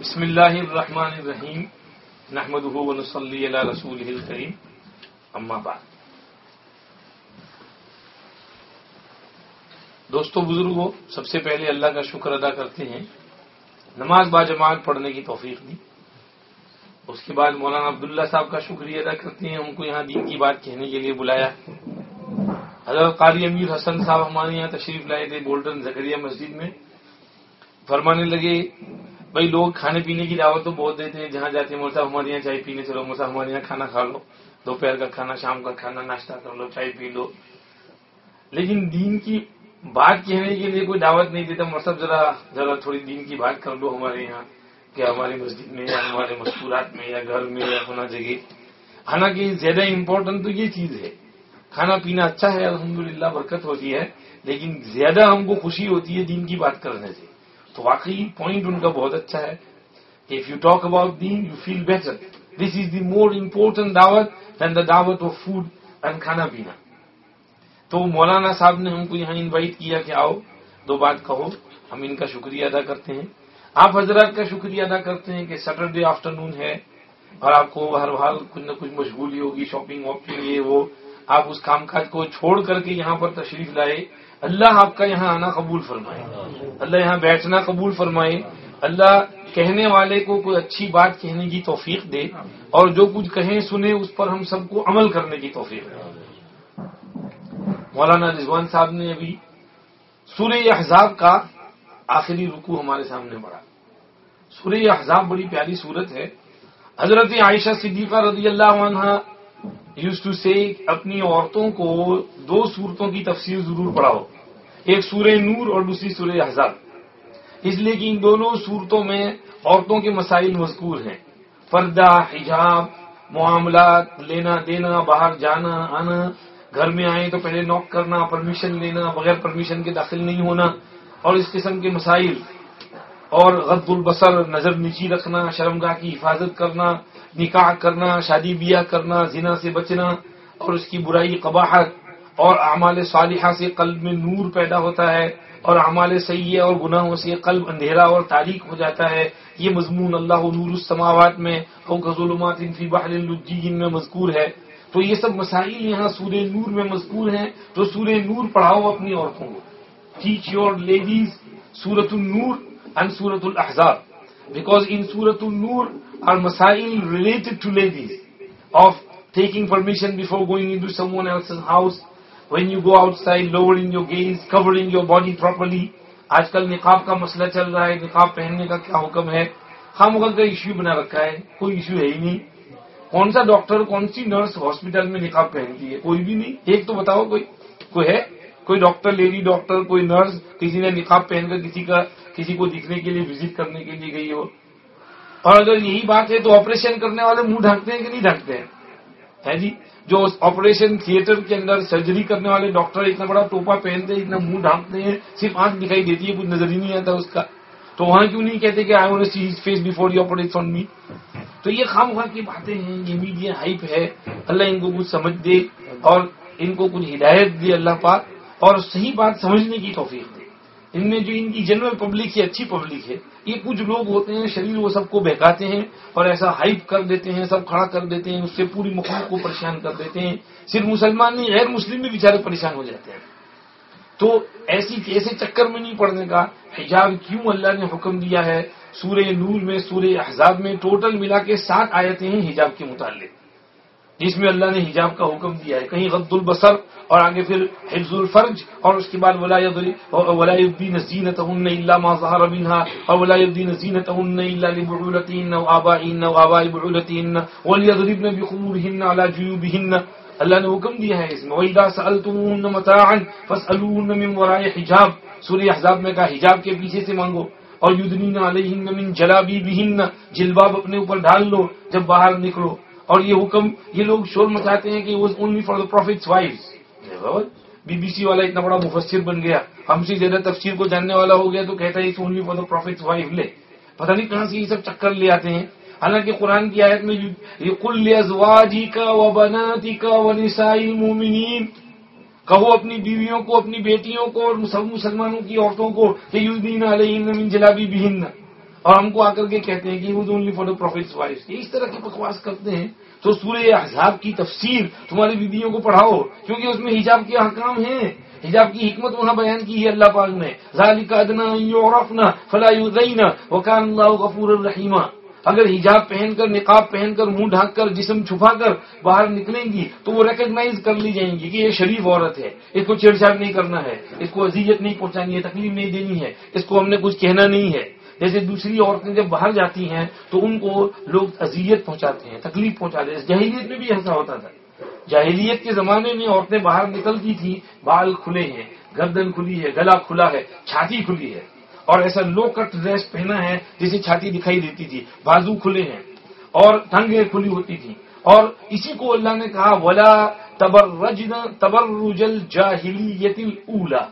بسم اللہ الرحمن الرحیم نحمده ونصلي على رسوله الكريم اما بعد۔ دوستو بزرگوں سب سے پہلے اللہ کا شکر ادا کرتے ہیں۔ نماز با جماعت پڑھنے کی توفیق دی۔ اس کے بعد مولانا عبداللہ صاحب کا شکریہ ادا کرتے ہیں، ان کو یہاں دین کی بات کہنے کے لیے بلایا۔ حضرت قاری امیر حسن صاحب ہمارے یہاں تشریف لائے تھے، گولڈن زکریہ مسجد میں۔ فرمانے لگے بھائی لوگ کھانے پینے کی دعوت تو بہت دیتے ہیں، جہاں جاتے ہیں مول صاحب ہمارے یہاں چائے پینے چلو مول صاحب ہمارے یہاں کھانا کھا لو، دوپہر کا کھانا، شام کا کھانا، ناشتہ کر لو، چائے پی لو۔ لیکن دین کی بات کہنے کے لیے کوئی دعوت نہیں دیتا مطلب ذرا ذرا تھوڑی دین کی بات کر لو ہمارے یہاں، کہ ہماری مسجد میں یا ہمارے مستورات میں یا گھر میں یا ہونا جگہ۔ حالانکہ زیادہ امپورٹنٹ تو یہ چیز ہے، کھانا پینا اچھا ہے، الحمدللہ برکت ہوتی ہے، لیکن زیادہ ہم کو خوشی ہوتی ہے دین کی بات کرنے سے۔ تو واقعی پوائنٹ ان کا بہت اچھا ہے. If you talk about then you feel better this is the more important دعوت دین دا دعوت آف فوڈ اینڈ کھانا پینا. تو مولانا صاحب نے ہم کو یہاں انوائٹ کیا کہ آؤ، دو بات کہو، ہم ان کا شکریہ ادا کرتے ہیں. آپ حضرات کا شکریہ ادا کرتے ہیں کہ سیٹرڈے آفٹر نون ہے اور آپ کو ہر حال کچھ نہ کچھ مشغولی ہوگی شاپنگ واپنگ یہ وہ، آپ اس کام کاج کو چھوڑ کر کے یہاں پر تشریف لائے اللہ آپ کا یہاں آنا قبول فرمائے۔ اللہ یہاں بیٹھنا قبول فرمائے۔ اللہ کہنے والے کو کوئی اچھی بات کہنے کی توفیق دے اور جو کچھ کہیں سنے اس پر ہم سب کو عمل کرنے کی توفیق دے۔ مولانا رضوان صاحب نے ابھی سورہ احزاب کا آخری رکو ہمارے سامنے پڑا سورہ احزاب بڑی پیاری صورت ہے۔ حضرت عائشہ صدیقہ رضی اللہ عنہ یوز ٹو سے اپنی عورتوں کو دو صورتوں کی تفسیر ضرور پڑھاؤ ایک سورہ نور اور دوسری سورہ احزاب اس لیے کہ ان دونوں صورتوں میں عورتوں کے مسائل مذکور ہیں پردہ حجاب معاملات لینا دینا باہر جانا آنا گھر میں آئے تو پہلے نوک کرنا پرمیشن لینا بغیر پرمیشن کے داخل نہیں ہونا اور اس قسم کے مسائل اور غد البصر نظر نیچی رکھنا شرمگاہ کی حفاظت کرنا نکاح کرنا، شادی بیاہ کرنا، زنا سے بچنا اور اس کی برائی، قباحت اور اعمال صالحہ سے قلب میں نور پیدا ہوتا ہے اور اعمال سیاح اور گناہوں سے قلب اندھیرا اور تاریخ ہو جاتا ہے۔ یہ مضمون اللہ نور السماوات میں ظلمات فی بحر اللجین میں مذکور ہے۔ تو یہ سب مسائل یہاں سورہ نور میں مذکور ہیں۔ تو سورہ نور پڑھاؤ اپنی عورتوں کو۔ ٹیچ یور لیڈیز سورت النور اینڈ سورت الاحزاب بیکاز ان سورت النور آر مسائل related to ladies of taking permission before going into someone else house when you go outside lower in your gaze covering your body properly آج کل نقاب کا مسئلہ چل رہا ہے نقاب پہننے کا کیا حکم ہے خام کا ایشو بنا رکھا ہے کوئی ایشو ہے ہی نہیں کون سا ڈاکٹر کون سی نرس ہاسپٹل میں نقاب پہنتی ہے کوئی بھی نہیں ایک تو بتاؤ کوئی کوئی ہے کوئی ڈاکٹر لیڈی ڈاکٹر کوئی نرس کسی نے نقاب پہن کر کسی کا کسی کو دکھنے کے لیے وزٹ کرنے کے لیے گئی ہو۔ اور اگر یہی بات ہے تو آپریشن کرنے والے منہ ڈھانکتے ہیں کہ نہیں ڈھانکتے ہیں؟ جی؟ جو آپریشن تھیٹر کے اندر سرجری کرنے والے ڈاکٹر اتنا بڑا ٹوپا پہنتے ہیں، اتنا منہ ڈھانکتے ہیں، صرف آنکھ دکھائی دیتی ہے کچھ نظر ہی نہیں آتا اس کا۔ تو وہاں کیوں نہیں کہتے کہ I want see face before you operate on me تو یہ خام خواہ کی باتیں ہیں، یہ میڈیا ہائپ ہے۔ اللہ ان کو کچھ سمجھ دے اور ان کو کچھ ہدایت دے اللہ پاک۔ اور صحیح بات سمجھنے کی توفیق دے۔ ان میں جو ان کی جنرل پبلک ہے، اچھی پبلک ہے، یہ کچھ لوگ ہوتے ہیں، شریر وہ سب کو بہکاتے ہیں اور ایسا ہائپ کر دیتے ہیں، سب کھڑا کر دیتے ہیں، اس سے پوری مخلوق کو پریشان کر دیتے ہیں۔ صرف مسلمان نہیں، غیر مسلم بھی بیچارے پریشان ہو جاتے ہیں۔ تو ایسی ایسے چکر میں نہیں پڑنے کا حجاب کیوں اللہ نے حکم دیا ہے؟ سورہ نور میں، سورہ احزاب میں ٹوٹل ملا کے سات آیتیں ہیں حجاب کے متعلق۔ جس میں اللہ نے حجاب کا حکم دیا ہے۔ کہیں غد البصر اور آگے پھر حفظ الفرج اور اس کے بعد ولادین زینت اللہ ما ظہر منها اور ولادین زینت الا لبعولتین او آبائین او آباء بعولتین وليضربن بخمورهن على جيوبهن اللہ نے حکم دیا ہے اس میں، وَإِذَا سَأَلْتُمُهُنَّ مَتَاعًا فَاسْأَلُوهُنَّ مِنْ وَرَاءِ حجاب۔ سورہ احزاب میں کہا، حجاب کے پیچھے سے مانگو۔ اور یدنین علیہن من جلابیبہن جلباب اپنے اوپر ڈال لو، جب باہر نکلو۔ اور یہ حکم، یہ لوگ شور مچاتے ہیں کہ وہ only for the prophet's wife be B C والا اتنا بڑا مفسر بن گیا۔ ہم سے زیادہ تفسیر کو جاننے والا ہو گیا تو کہتا ہے only for the prophet's wife لے۔ پتہ نہیں کہاں سے یہ سب چکر لے آتے ہیں۔ حالانکہ قرآن کی آیت میں یہ کل ازواجی کا و بناتی کا و نسائی المومنین کہو اپنی بیویوں کو، اپنی بیٹیوں کو اور مسلمانوں کی عورتوں کو کہ یودین علیہن من جلابی بہن اور ہم کو آ کر کے کہتے ہیں کہ وہ only for the prophet wife اس طرح کی بکواس کرتے ہیں تو سورہ احزاب کی تفسیر تمہاری بیویوں کو پڑھاؤ، کیونکہ اس میں حجاب کے احکام ہیں۔ حجاب کی حکمت وہاں بیان کی ہے اللہ پاک نے۔ ذالک ادنا یعرفنا فلا یذینا وکان اللہ غفور الرحیم۔ اگر حجاب پہن کر، نقاب پہن کر، منہ ڈھانک کر، جسم چھپا کر باہر نکلیں گی، تو وہ ریکگنائز کر لی جائیں گی کہ یہ شریف عورت ہے۔ اس کو چھیڑ چھاڑ نہیں کرنا ہے۔ اس کو اذیت نہیں پہنچانی ہے، تکلیف نہیں دینی ہے۔ اس کو ہم نے کچھ کہنا نہیں ہے۔ جیسے دوسری عورتیں جب باہر جاتی ہیں تو ان کو لوگ اذیت پہنچاتے ہیں، تکلیف پہنچاتے ہیں۔ جہیلیت میں بھی ایسا ہوتا تھا۔ جاہلیت کے زمانے میں عورتیں باہر نکلتی تھی بال کھلے ہیں، گردن کھلی ہے، گلا کھلا ہے، چھاتی کھلی ہے۔ اور ایسا لو کٹ ڈریس پہنا ہے جسے چھاتی دکھائی دیتی تھی۔ بازو کھلے ہیں اور ٹنگیں کھلی ہوتی تھی اور اسی کو اللہ نے کہا، ولا تبر تبرجل جاہلیت اولا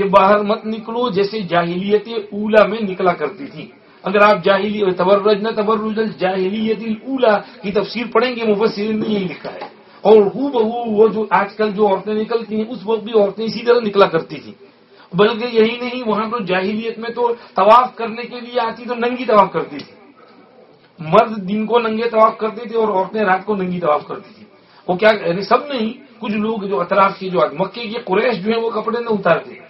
کہ باہر مت نکلو، جیسے جاہلیت اولا میں نکلا کرتی تھی۔ اگر آپ جاہلی، تبرج نہ تبرجل جاہلیت اولا کی تفسیر پڑھیں گے، مفسرین نے یہی لکھا ہے۔ اور ہو بہو وہ جو آج کل جو عورتیں نکلتی ہیں، اس وقت بھی عورتیں اسی طرح نکلا کرتی تھی بلکہ یہی نہیں، وہاں تو جاہلیت میں تو طواف کرنے کے لیے آتی تو ننگی طواف کرتی تھی۔ مرد دن کو ننگے طواف کرتے تھے اور عورتیں رات کو ننگی طواف کرتی تھی وہ کیا یعنی سب نہیں، کچھ لوگ جو اطراف کے جو مکے کے قریش جو ہیں، وہ کپڑے نہ اتارتے۔ وہ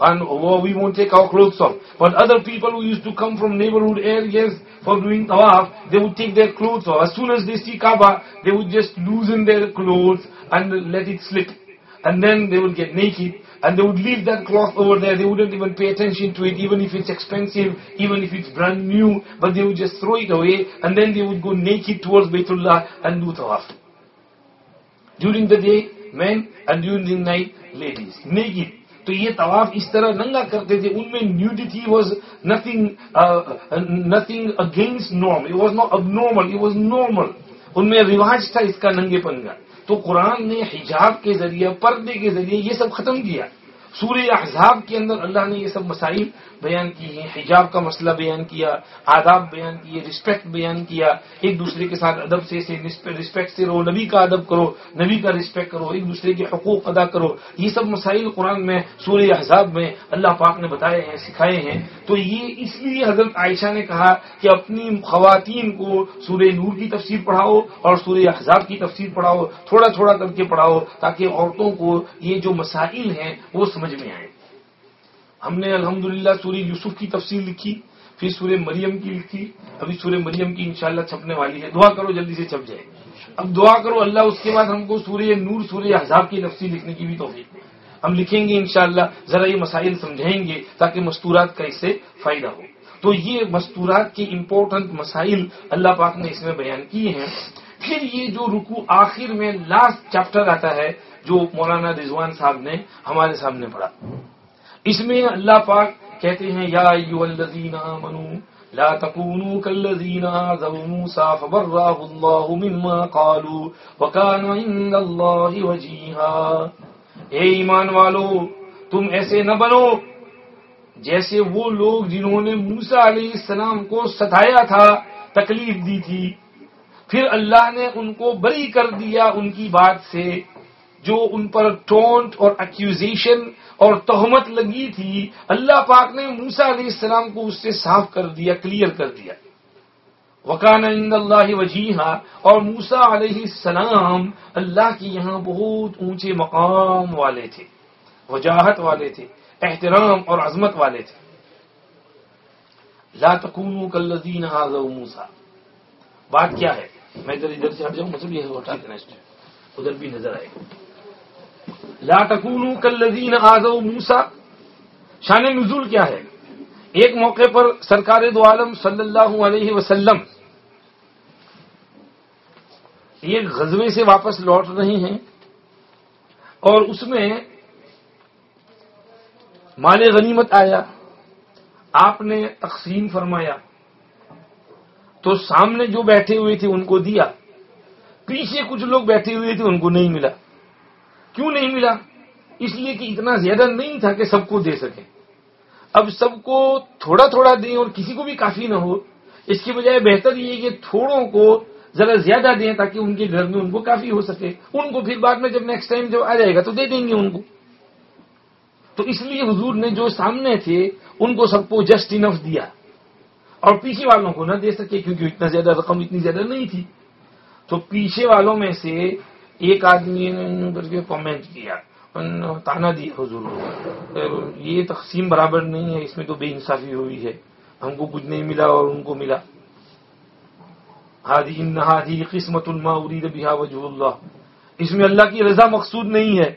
And we won't take our clothes off. But other people who used to come from neighborhood areas for doing tawaf, they would take their clothes off. As soon as they see Kaaba, they would just loosen their clothes and let it slip. And then they would get naked and they would leave that cloth over there. They wouldn't even pay attention to it, even if it's expensive, even if it's brand new. But they would just throw it away, and then they would go naked towards Baytullah and do tawaf. During the day, men, and during the night, ladies, naked. تو یہ طواف اس طرح ننگا کرتے تھے ان میں nudity was nothing nothing against normal was not abnormal it was normal ان میں رواج تھا اس کا ننگے پن کا۔ تو قرآن نے حجاب کے ذریعے پردے کے ذریعے یہ سب ختم کیا۔ سورہ احزاب کے اندر اللہ نے یہ سب مسائل بیان کی ہیں حجاب کا مسئلہ بیان کیا، آداب بیان کیے رسپیکٹ بیان کیا، ایک دوسرے کے ساتھ ادب سے رسپیکٹ سے رہو، نبی کا ادب کرو، نبی کا رسپیکٹ کرو، ایک دوسرے کے حقوق ادا کرو، یہ سب مسائل قرآن میں، سورہ احزاب میں اللہ پاک نے بتائے ہیں، سکھائے ہیں۔ تو یہ اس لیے حضرت عائشہ نے کہا کہ اپنی خواتین کو سورہ نور کی تفسیر پڑھاؤ اور سورہ احزاب کی تفسیر پڑھاؤ، تھوڑا تھوڑا کر کے پڑھاؤ تاکہ عورتوں کو یہ جو مسائل ہیں وہ سمجھ میں آئے ہم نے الحمدللہ سورہ یوسف کی تفصیل لکھی، پھر سورہ مریم کی لکھی، ابھی سورہ مریم کی انشاءاللہ چھپنے والی ہے۔ دعا کرو جلدی سے چھپ جائے۔ اب دعا کرو اللہ، اس کے بعد ہم کو سورہ نور، سورہ احزاب کی تفصیل لکھنے کی بھی توفیق دے۔ ہم لکھیں گے انشاءاللہ، ذرا یہ مسائل سمجھائیں گے تاکہ مستورات کا اس سے فائدہ ہو۔ تو یہ مستورات کے امپورٹنٹ مسائل اللہ پاک نے اس میں بیان کیے ہیں۔ پھر یہ جو رکو آخر میں لاسٹ چیپٹر آتا ہے، جو مولانا رضوان صاحب نے ہمارے سامنے پڑھا۔ اس میں اللہ پاک کہتے ہیں، یا ایو الذین آمنوا، لا تکونوا کالذین آذوا موسیٰ فبرہ اللہ مما قالوا وکان عند اللہ وجیہا۔ اے ایمان والو، تم ایسے نہ بنو جیسے وہ لوگ جنہوں نے موسیٰ علیہ السلام کو ستایا تھا، تکلیف دی تھی۔ پھر اللہ نے ان کو بری کر دیا ان کی بات سے۔ جو ان پر ٹونٹ اور ایکوزیشن اور تہمت لگی تھی، اللہ پاک نے موسا علیہ السلام کو اس سے صاف کر دیا کلیئر کر دیا۔ وکان عند اللہ وجیحا اور موسا علیہ السلام اللہ کی یہاں بہت اونچے مقام والے تھے، وجاہت والے تھے، احترام اور عظمت والے تھے۔ لا تکونوا کالذین آذوا موسا بات کیا ہے؟ میں ادھر ادھر سے ہٹ جاؤں مطلب یہ ہٹا دینا ادھر بھی نظر آئے۔ گا لا تکونو کلذین آزو موسا شان نزول کیا ہے؟ ایک موقع پر سرکار دو عالم صلی اللہ علیہ وسلم ایک غزوے سے واپس لوٹ رہے ہیں اور اس میں مال غنیمت آیا، آپ نے تقسیم فرمایا۔ تو سامنے جو بیٹھے ہوئے تھے ان کو دیا، پیچھے کچھ لوگ بیٹھے ہوئے تھے، ان کو نہیں ملا۔ کیوں نہیں ملا؟ اس لیے کہ اتنا زیادہ نہیں تھا کہ سب کو دے سکے۔ اب سب کو تھوڑا تھوڑا دیں اور کسی کو بھی کافی نہ ہو، اس کی بجائے بہتر یہ کہ تھوڑوں کو ذرا زیادہ دیں تاکہ ان کے گھر میں ان کو کافی ہو سکے۔ ان کو پھر بعد میں جب نیکسٹ ٹائم جب آ جائے گا تو دے دیں گے ان کو۔ تو اس لیے حضور نے جو سامنے تھے، ان کو سب کو جسٹ انف دیا۔ اور پیچھے والوں کو نہ دے سکے کیونکہ اتنا زیادہ رقم اتنی زیادہ نہیں تھی۔ تو پیچھے والوں میں سے ایک آدمی نے کامنٹ کیا تانا دیا حضور یہ تقسیم برابر نہیں ہے، اس میں تو بے انصافی ہوئی ہے۔ ہم کو کچھ نہیں ملا اور ان کو ملا۔ ہادی ہادی قسمت الما ارید بہا وجہ اللہ۔ اس میں اللہ کی رضا مقصود نہیں ہے،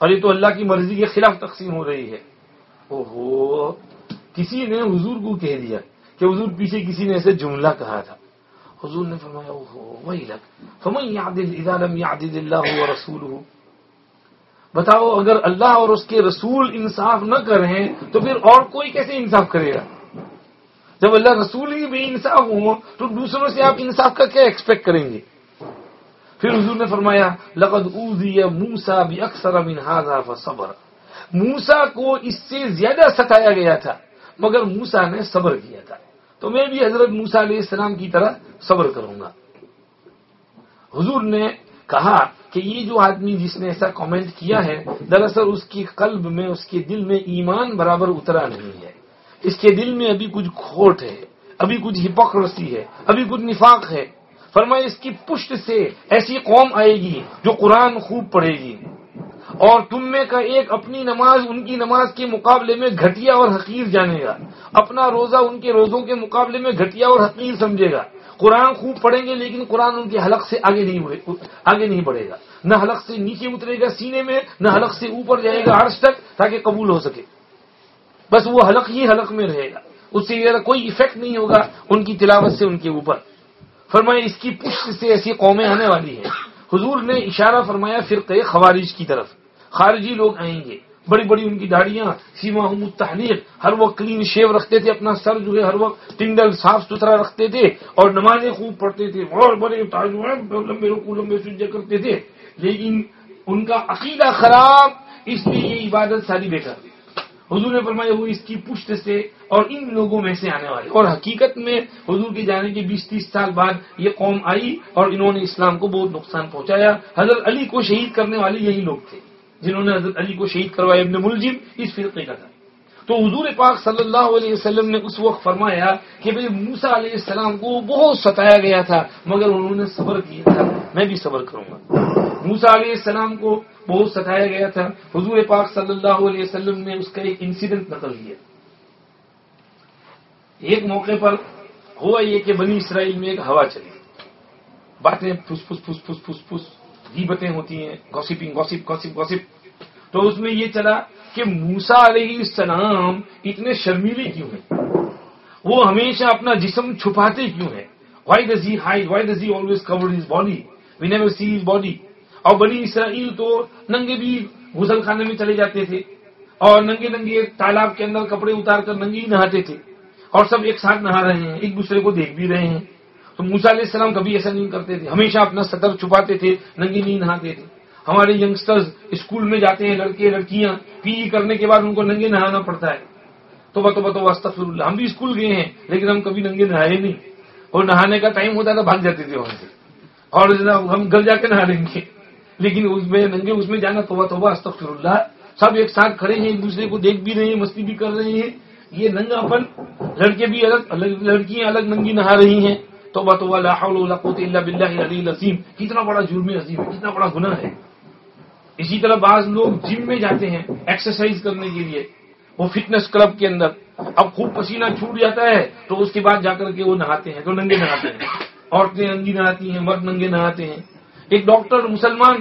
اور یہ تو اللہ کی مرضی کے خلاف تقسیم ہو رہی ہے۔ اوہو، کسی نے حضور کو کہہ دیا کہ حضور پیچھے کسی نے ایسے جملہ کہا تھا۔ حضور نے فرمایا وہی لگ۔ فمن یعدل، اذا لم یعدل اللہ ورسولہ۔ بتاؤ، اگر اللہ اور اس کے رسول انصاف نہ کریں، تو پھر اور کوئی کیسے انصاف کرے گا؟ جب اللہ رسول ہی بے انصاف ہوں، تو دوسروں سے آپ انصاف کا کیا ایکسپیکٹ کریں گے؟ پھر حضور نے فرمایا، لقد اوزی موسا بھی اکثر صبر موسا کو اس سے زیادہ ستایا گیا تھا، مگر موسا نے صبر کیا تھا۔ تو میں بھی حضرت موسا علیہ السلام کی طرح صبر کروں گا۔ حضور نے کہا کہ یہ جو آدمی جس نے ایسا کامنٹ کیا ہے، دراصل اس کی قلب میں، اس کے دل میں ایمان برابر اترا نہیں ہے۔ اس کے دل میں ابھی کچھ کھوٹ ہے، ابھی کچھ ہپوکریسی ہے، ابھی کچھ نفاق ہے۔ فرمائے اس کی پشت سے ایسی قوم آئے گی جو قرآن خوب پڑھے گی۔ اور تم میں کا ایک اپنی نماز ان کی نماز کے مقابلے میں گھٹیا اور حقیر جانے گا۔ اپنا روزہ ان کے روزوں کے مقابلے میں گھٹیا اور حقیر سمجھے گا۔ قرآن خوب پڑھیں گے لیکن قرآن ان کے حلق سے آگے نہیں آگے نہیں بڑھے گا۔ نہ حلق سے نیچے اترے گا سینے میں، نہ حلق سے اوپر جائے گا عرش تک تاکہ قبول ہو سکے۔ بس وہ حلق ہی حلق میں رہے گا۔ اس سے کوئی افیکٹ نہیں ہوگا ان کی تلاوت سے ان کے اوپر۔ فرمایا، اس کی پشت سے ایسی قومیں آنے والی ہیں۔ حضور نے اشارہ فرمایا فرقے خوارج کی طرف۔ خارجی لوگ آئیں گے۔ بڑی بڑی ان کی داڑیاں سیما تحلیق ہر وقت کلین شیو رکھتے تھے، اپنا سر جو ہے ہر وقت ٹنڈل صاف ستھرا رکھتے تھے اور نمازیں خوب پڑھتے تھے۔ اور بڑے لمبے رکو لمبے سجے کرتے تھے۔ لیکن ان کا عقیدہ خراب، اس لیے یہ عبادت ساری بیکار تھی۔ حضور نے فرمایا، وہ اس کی پشت سے اور ان لوگوں میں سے آنے والے۔ اور حقیقت میں حضور کے جانے کے بیس تیس سال بعد یہ قوم آئی اور انہوں نے اسلام کو بہت نقصان پہنچایا۔ حضرت علی کو شہید کرنے والے یہی لوگ تھے۔ جنہوں نے حضرت علی کو شہید کروایا ابن ملزم اس فرقے کا تھا۔ تو حضور پاک صلی اللہ علیہ وسلم نے اس وقت فرمایا کہ بھائی موسا علیہ السلام کو بہت ستایا گیا تھا، مگر انہوں نے صبر کیا تھا۔ میں بھی صبر کروں گا۔ موسا علیہ السلام کو بہت ستایا گیا تھا۔ حضور پاک صلی اللہ علیہ وسلم نے اس کا ایک انسیڈنٹ نقل کیا۔ ایک موقع پر ہوا یہ کہ بنی اسرائیل میں ایک ہوا چلی۔ باتیں پھس پھس پھس پھس پھس پھس۔ غیبتیں ہوتی ہیں گوسپنگ گوسپ گوسپ گوسپ تو اس میں یہ چلا کہ موسا علیہ السلام اتنے شرمیلے کیوں ہیں؟ وہ ہمیشہ اپنا جسم چھپاتے کیوں ہیں؟ Why does he hide why does he always covered his body we never see his body اور بنی اسرائیل تو ننگے بھی غسل خانے میں چلے جاتے تھے اور ننگے ننگے تالاب کے اندر کپڑے اتار کر ننگی نہاتے تھے اور سب ایک ساتھ نہا رہے ہیں، ایک دوسرے کو دیکھ بھی رہے ہیں۔ تو موسا علیہ السلام کبھی ایسا نہیں کرتے تھے۔ ہمیشہ اپنا سطر چھپاتے تھے ننگی نہیں نہاتے تھے۔ ہمارے ینگسٹرز اسکول میں جاتے ہیں، لڑکے، لڑکیاں پی ای کرنے کے بعد ان کو ننگے نہانا پڑتا ہے۔ تو بتو بتو واسطہ اللہ ہم بھی اسکول گئے ہیں، لیکن ہم کبھی ننگے نہائے نہیں۔ اور نہانے کا ٹائم ہوتا تھا، بھاگ جاتے تھے وہاں سے۔ اور ہم گھر جا کے نہا لیں گے۔ لیکن اس میں ننگے، اس میں جانا، توبہ توبہ استغفر اللہ سب ایک ساتھ کھڑے ہیں، ایک دوسرے کو دیکھ بھی رہے ہیں، مستی بھی کر رہے ہیں۔ یہ ننگا پن، لڑکے بھی الگ، لڑکیاں الگ ننگی نہا رہی ہیں۔ توبہ توبہ لا حول ولا قوت الا باللہ العظیم۔ کتنا بڑا جرم عظیم ہے، کتنا بڑا گناہ ہے۔ اسی طرح بعض لوگ جم میں جاتے ہیں ایکسرسائز کرنے کے لیے، وہ فٹنس کلب کے اندر۔ اب خوب پسینہ چھوٹ جاتا ہے تو اس کے بعد جا کر کے وہ نہاتے ہیں تو ننگے نہاتے ہیں۔ عورتیں ننگی نہاتی ہیں، مرد ننگے نہاتے ہیں۔ ایک ڈاکٹر مسلمان،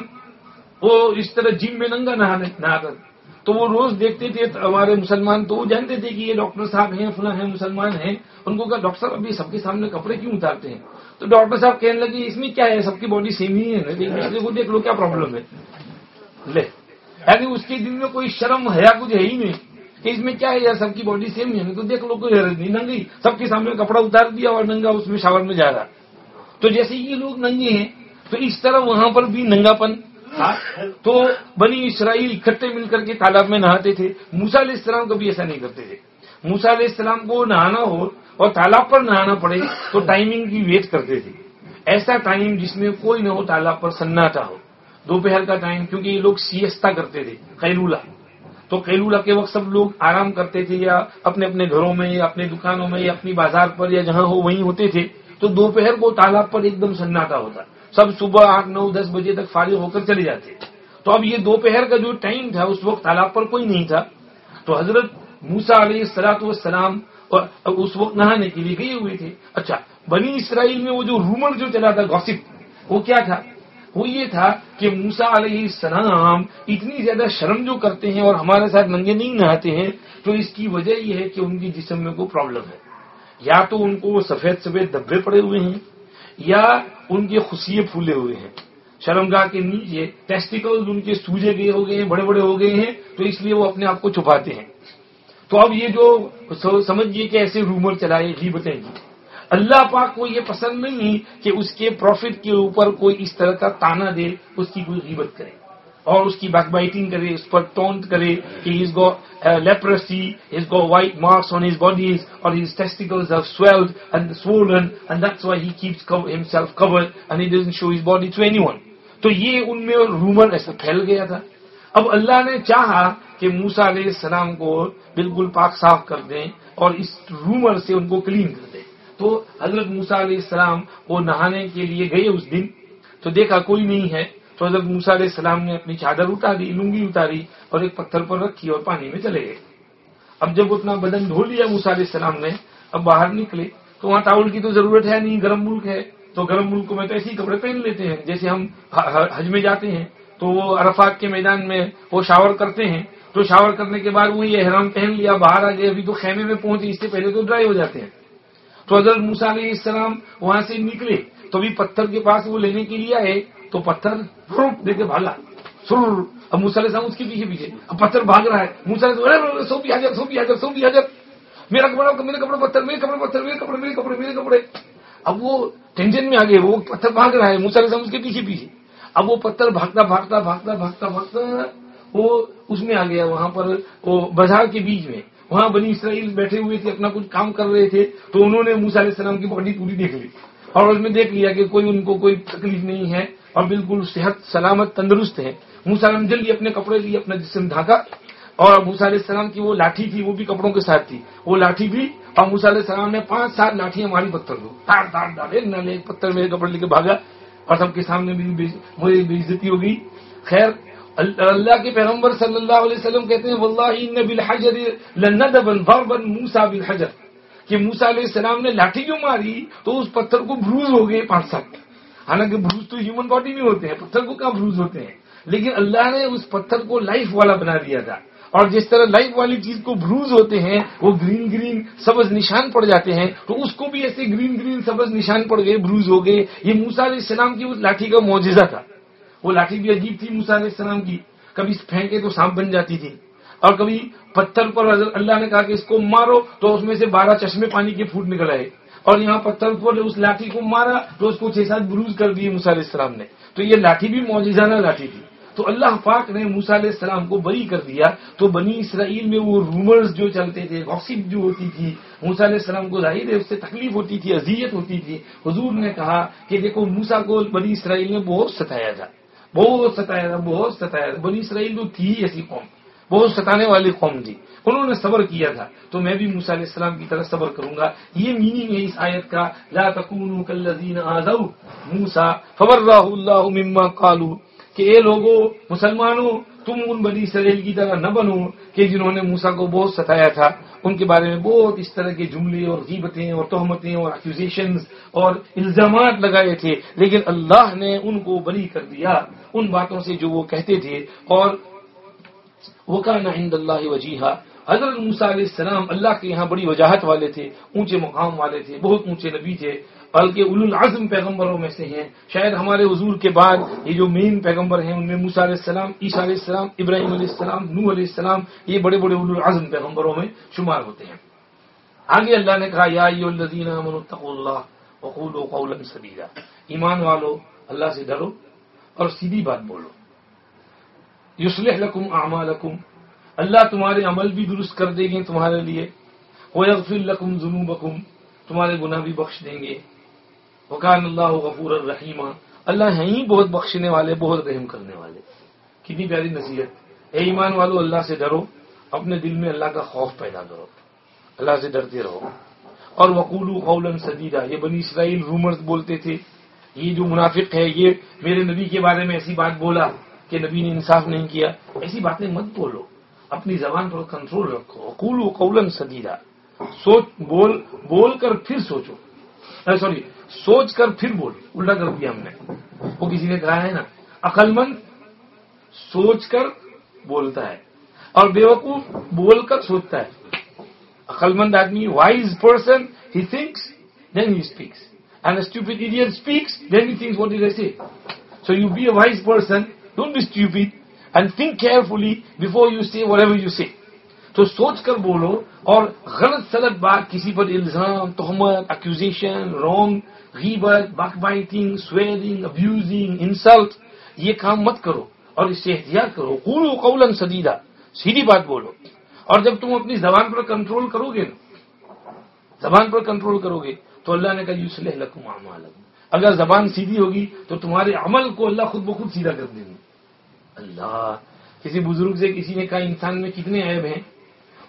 وہ اس طرح جم میں ننگا نہا کر تو وہ روز دیکھتے تھے ہمارے مسلمان تو وہ جانتے تھے کہ یہ ڈاکٹر صاحب ہیں، فلاں ہیں، مسلمان ہیں، ان کو کہا ڈاکٹر صاحب ابھی سب کے سامنے کپڑے کیوں اتارتے ہیں؟ تو ڈاکٹر صاحب کہنے لگے، اس میں کیا ہے؟ سب کی باڈی سیم ہی ہے۔ دوسرے کو دیکھ لو، کیا پرابلم ہے؟ لے۔ یعنی اس کے دن میں کوئی شرم ہے، کچھ ہے ہی نہیں کہ اس میں کیا ہے؟ یار سب کی باڈی سیم ہی ہے۔ تو دیکھ لو، کوئی حرض نہیں، ننگی۔ سب کے سامنے کپڑا اتار دیا اور ننگا اس میں شاور میں جا رہا۔ تو جیسے یہ لوگ ننگے ہیں، تو اس طرح وہاں پر بھی ننگا پن ہاں؟ تو بنی اسرائیل اکٹھے مل کر کے تالاب میں نہاتے تھے۔ موسا علیہ السلام کبھی ایسا نہیں کرتے تھے۔ موسا علیہ السلام کو نہانا ہو اور تالاب پر نہانا پڑے تو ٹائمنگ کی ویٹ کرتے تھے۔ ایسا ٹائم جس میں کوئی نہ ہو تالاب پر سناٹا ہو۔ دوپہر کا ٹائم کیونکہ یہ لوگ سیستا کرتے تھے خیرولہ تو قیلولہ کے وقت سب لوگ آرام کرتے تھے یا اپنے اپنے گھروں میں یا اپنے دکانوں میں یا اپنی بازار پر یا جہاں ہو وہیں ہوتے تھے۔ تو دوپہر کو تالاب پر ایک دم سناٹا ہوتا۔ سب صبح آٹھ، نو، دس بجے تک فارغ ہو کر چلے جاتے تو اب یہ دوپہر کا جو ٹائم تھا، اس وقت تالاب پر کوئی نہیں تھا۔ تو حضرت موسا علیہ السلاط والسلام اس وقت نہانے کے لیے گئے ہوئے تھے۔ اچھا بنی اسرائیل میں وہ جو رومر جو چلا تھا، گوسپ، وہ کیا تھا؟ وہ یہ تھا کہ موسا علیہ السلام اتنی زیادہ شرم جو کرتے ہیں اور ہمارے ساتھ ننگے نہیں نہاتے ہیں، تو اس کی وجہ یہ ہے کہ ان کی جسم میں کوئی پرابلم ہے۔ یا تو ان کو سفید سفید دبے پڑے ہوئے ہیں، یا ان کے خوشیے پھولے ہوئے ہیں۔ شرمگاہ کے نیچے ٹیسٹیکل ان کے سوجے گئے ہو گئے ہیں، بڑے بڑے ہو گئے ہیں، تو اس لیے وہ اپنے آپ کو چھپاتے ہیں۔ تو اب یہ جو سمجھیے کہ ایسے رومر چلائے ہی بتائیں گی اللہ پاک کو یہ پسند نہیں کہ اس کے پروفٹ کے اوپر کوئی اس طرح کا تانا دے، اس کی کوئی غیبت کرے۔ اور اس کی بیک بائٹنگ کرے، اس پر ٹونٹ کرے کہ he's go leprosy he's go white marks on his bodies اور his testicles are swelled and swollen and that's why he keeps himself cover and he doesn't show his body to anyone تو یہ ان میں rumour ایسا پھیل گیا تھا۔ اب اللہ نے چاہا کہ موسا علیہ السلام کو بالکل پاک صاف کر دیں اور اس رومر سے ان کو کلین کر دیں۔ تو حضرت موسا علیہ السلام وہ نہانے کے لیے گئے اس دن۔ تو دیکھا کوئی نہیں ہے۔ تو حضرت موسا علیہ السلام نے اپنی چادر اتاری لنگی اتاری اور ایک پتھر پر رکھی اور پانی میں چلے گئے۔ اب جب اتنا بدن دھو لیا موسا علیہ السلام نے، اب باہر نکلے، تو وہاں ٹاول کی تو ضرورت ہے نہیں، گرم ملک ہے۔ تو گرم ملک میں تو ایسے ہی کپڑے پہن لیتے ہیں، جیسے ہم حج میں جاتے ہیں۔ تو وہ عرفات کے میدان میں وہ شاور کرتے ہیں۔ تو شاور کرنے کے بعد وہ یہ احرام پہن لیا، باہر آ گئے، ابھی تو خیمے میں پہنچے، اس سے پہلے تو ڈرائی ہو جاتے ہیں۔ تو حضرت موسا علیہ السلام وہاں سے نکلے، تو ابھی پتھر کے پاس وہ لینے کے لیے آئے۔ تو پتھر دے کے بھاگا سر اب موسا علیہ اس کے پیچھے پیچھے۔ اب پتھر بھاگ رہا ہے۔ موسا سو بھی حاضر سو بھی حاضر سو بھی حاضر میرا کپڑا، میرے کپڑے پتھر، میرے کپڑے پتھر، میرے کپڑے میرے کپڑے میرے کپڑے۔ اب وہ ٹینشن میں آ گئے وہ پتھر بھاگ رہا ہے۔ موسا علیہ اس کے پیچھے پیچھے۔ اب وہ پتھر بھاگتا بھاگتا بھاگتا بھاگتا بھاگتا، وہ اس میں آ گیا وہاں پر وہ بازار کے بیچ میں۔ وہاں بنی اسرائیل بیٹھے ہوئے تھے، اپنا کچھ کام کر رہے تھے، تو انہوں نے موسا علیہ السلام کی باڈی پوری دیکھ لی۔ اور اس میں دیکھ لیا کہ کوئی ان کو کوئی تکلیف نہیں ہے۔ اور بالکل صحت، سلامت، تندرست ہے موسا علیہ جلدی اپنے کپڑے لیے، اپنا جسم ڈھاکا اور موسا علیہ السلام کی وہ لاٹھی تھی، وہ بھی کپڑوں کے ساتھ تھی۔ وہ لاٹھی بھی، اور موسا علیہ السلام نے پانچ سات لاٹیاں ماری پتھر کو۔ تاڑ تاڑ ڈالے نہ لے پتھر میرے کپڑے لے کے بھاگا اور سب کے سامنے بھی مجھے بے عزتی ہوگی خیر، اللہ کے پیغمبر صلی اللہ علیہ وسلم کہتے ہیں، واللہ ان بالحجر لندبن ضربا موسا بالحجر کہ موسا علیہ السلام نے لاٹھی کیوں ماری؟ تو اس پتھر کو بروز ہو گئے پانچ سات۔ حالانکہ بروز تو ہیومن باڈی میں ہوتے ہیں، پتھر کو کہاں بروز ہوتے ہیں؟ لیکن اللہ نے اس پتھر کو لائف والا بنا دیا تھا۔ اور جس طرح لائف والی چیز کو بروز ہوتے ہیں، وہ گرین گرین سبز نشان پڑ جاتے ہیں۔ تو اس کو بھی ایسے گرین گرین سبز نشان پڑ گئے بروز ہو گئے۔ یہ موسا علیہ السلام کی اس لاٹھی کا معجزہ تھا۔ وہ لاٹھی بھی عجیب تھی موسا علیہ السلام کی۔ کبھی پھینکے تو سانپ بن جاتی تھی۔ اور کبھی پتھر پر اللہ نے کہا کہ اس کو مارو تو اس میں سے بارہ چشمے پانی کے پھوٹ نکل آئے۔ اور یہاں پتھر پر اس لاٹھی کو مارا تو اس کو چھ سات بروز کر دیے موسا علیہ السلام نے۔ تو یہ لاٹھی بھی معجزانہ لاٹھی تھی۔ تو اللہ پاک نے موسا علیہ السلام کو بری کر دیا۔ تو بنی اسرائیل میں وہ رومرز جو چلتے تھے غصب جو ہوتی تھی موسا علیہ السلام کو ظاہر ہے، اس سے تکلیف ہوتی تھی، اذیت ہوتی تھی۔ حضور نے کہا کہ دیکھو موسا کو بنی اسرائیل نے بہت ستایا تھا۔ بہت ستایا تھا، بہت ستایا تھا۔ بنی اسرائیل تو تھی ایسی قوم۔ بہت ستانے والی قوم تھی۔ انہوں نے صبر کیا تھا۔ تو میں بھی موسا علیہ السلام کی طرح صبر کروں گا۔ یہ میننگ ہے اس آیت کا۔ لا تکونوا کالذین آذوا۔ موسا فبرہ اللہ مما قالوا۔ کہ اے لوگوں مسلمانوں، تم ان بنی اسرائیل کی طرح نہ بنو کہ جنہوں نے موسا کو بہت ستایا تھا۔ ان کے بارے میں بہت اس طرح کے جملے اور غیبتیں اور تہمتیں اور اکیوزیشنز اور الزامات لگائے تھے۔ لیکن اللہ نے ان کو بری کر دیا۔ ان باتوں سے جو وہ کہتے تھے اور وہ کا عند اللہ وجیحا حضرت موسا علیہ السلام اللہ کے یہاں بڑی وجاہت والے تھے، اونچے مقام والے تھے، بہت اونچے نبی تھے، بلکہ اول العظم پیغمبروں میں سے ہیں۔ شاید ہمارے حضور کے بعد یہ جو مین پیغمبر ہیں، ان میں موسا علیہ السلام، عیسیٰ علیہ السلام، ابراہیم علیہ السلام نو علیہ السلام، یہ بڑے بڑے اول العظم پیغمبروں میں شمار ہوتے ہیں۔ آگے اللہ نے کہا، یا الذین آمنوا اتقوا اللہ وقولوا قولا ایمان والو، اللہ سے ڈرو اور سیدھی بات بولو۔ یصلح لکم اعمالکم۔ اللہ تمہارے عمل بھی درست کر دیں گے تمہارے لیے۔ ویغفر لکم ذنوبکم، تمہارے گناہ بھی بخش دیں گے۔ وکان اللہ غفور الرحیمہ اللہ ہیں ہی بہت بخشنے والے، بہت رحم کرنے والے۔ کتنی پیاری نصیحت۔ اے ایمان والو، اللہ سے ڈرو۔ اپنے دل میں اللہ کا خوف پیدا کرو۔ اللہ سے ڈرتے رہو۔ اور وقولو قولا سدیدہ یہ بنی اسرائیل رومرز بولتے تھے۔ یہ جو منافق ہے، یہ میرے نبی کے بارے میں ایسی بات بولا۔ کہ نبی نے انصاف نہیں کیا، ایسی باتیں مت بولو۔ اپنی زبان پر کنٹرول رکھو۔ وقولو قولا سدیدہ سوچ، بول بول کر پھر سوچو۔ سوری، سوچ کر پھر بول۔ الٹا کر دیا ہم نے۔ وہ کسی نے کہا ہے نا، عقل مند سوچ کر بولتا ہے اور بے وقوف بول کر سوچتا ہے۔ عقل مند آدمی wise person he thinks then he speaks and stupid idiot speaks then he thinks what is a so you be a wise person don't be stupid and think carefully before you say whatever you تو سوچ کر بولو اور غلط سلط بات کسی پر الزام، تہمت اکوزیشن رونگ غیبت باک بائٹنگ سویرنگ ابیوزنگ انسلٹ یہ کام مت کرو اور اس سے احتیاط کرو۔ قولو قولا سدیدہ سیدھی بات بولو۔ اور جب تم اپنی زبان پر کنٹرول کرو گے نا، زبان پر کنٹرول کرو گے تو اللہ نے کہا یوسلح لکم اعمالکم۔ اگر زبان سیدھی ہوگی تو تمہارے عمل کو اللہ خود بخود سیدھا کر دیں گے۔ اللہ، کسی بزرگ سے کسی نے کہا انسان میں کتنے عیب ہیں؟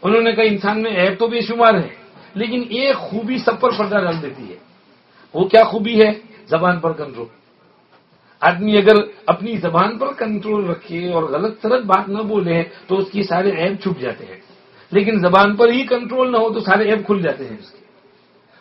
انہوں نے کہا انسان میں عیب تو بے شمار ہے لیکن ایک خوبی سب پر پردہ ڈال دیتی ہے۔ وہ کیا خوبی ہے؟ زبان پر کنٹرول آدمی اگر اپنی زبان پر کنٹرول رکھے اور غلط سلط بات نہ بولے تو اس کی سارے عیب چھپ جاتے ہیں۔ لیکن زبان پر ہی کنٹرول نہ ہو تو سارے عیب کھل جاتے ہیں اس کے۔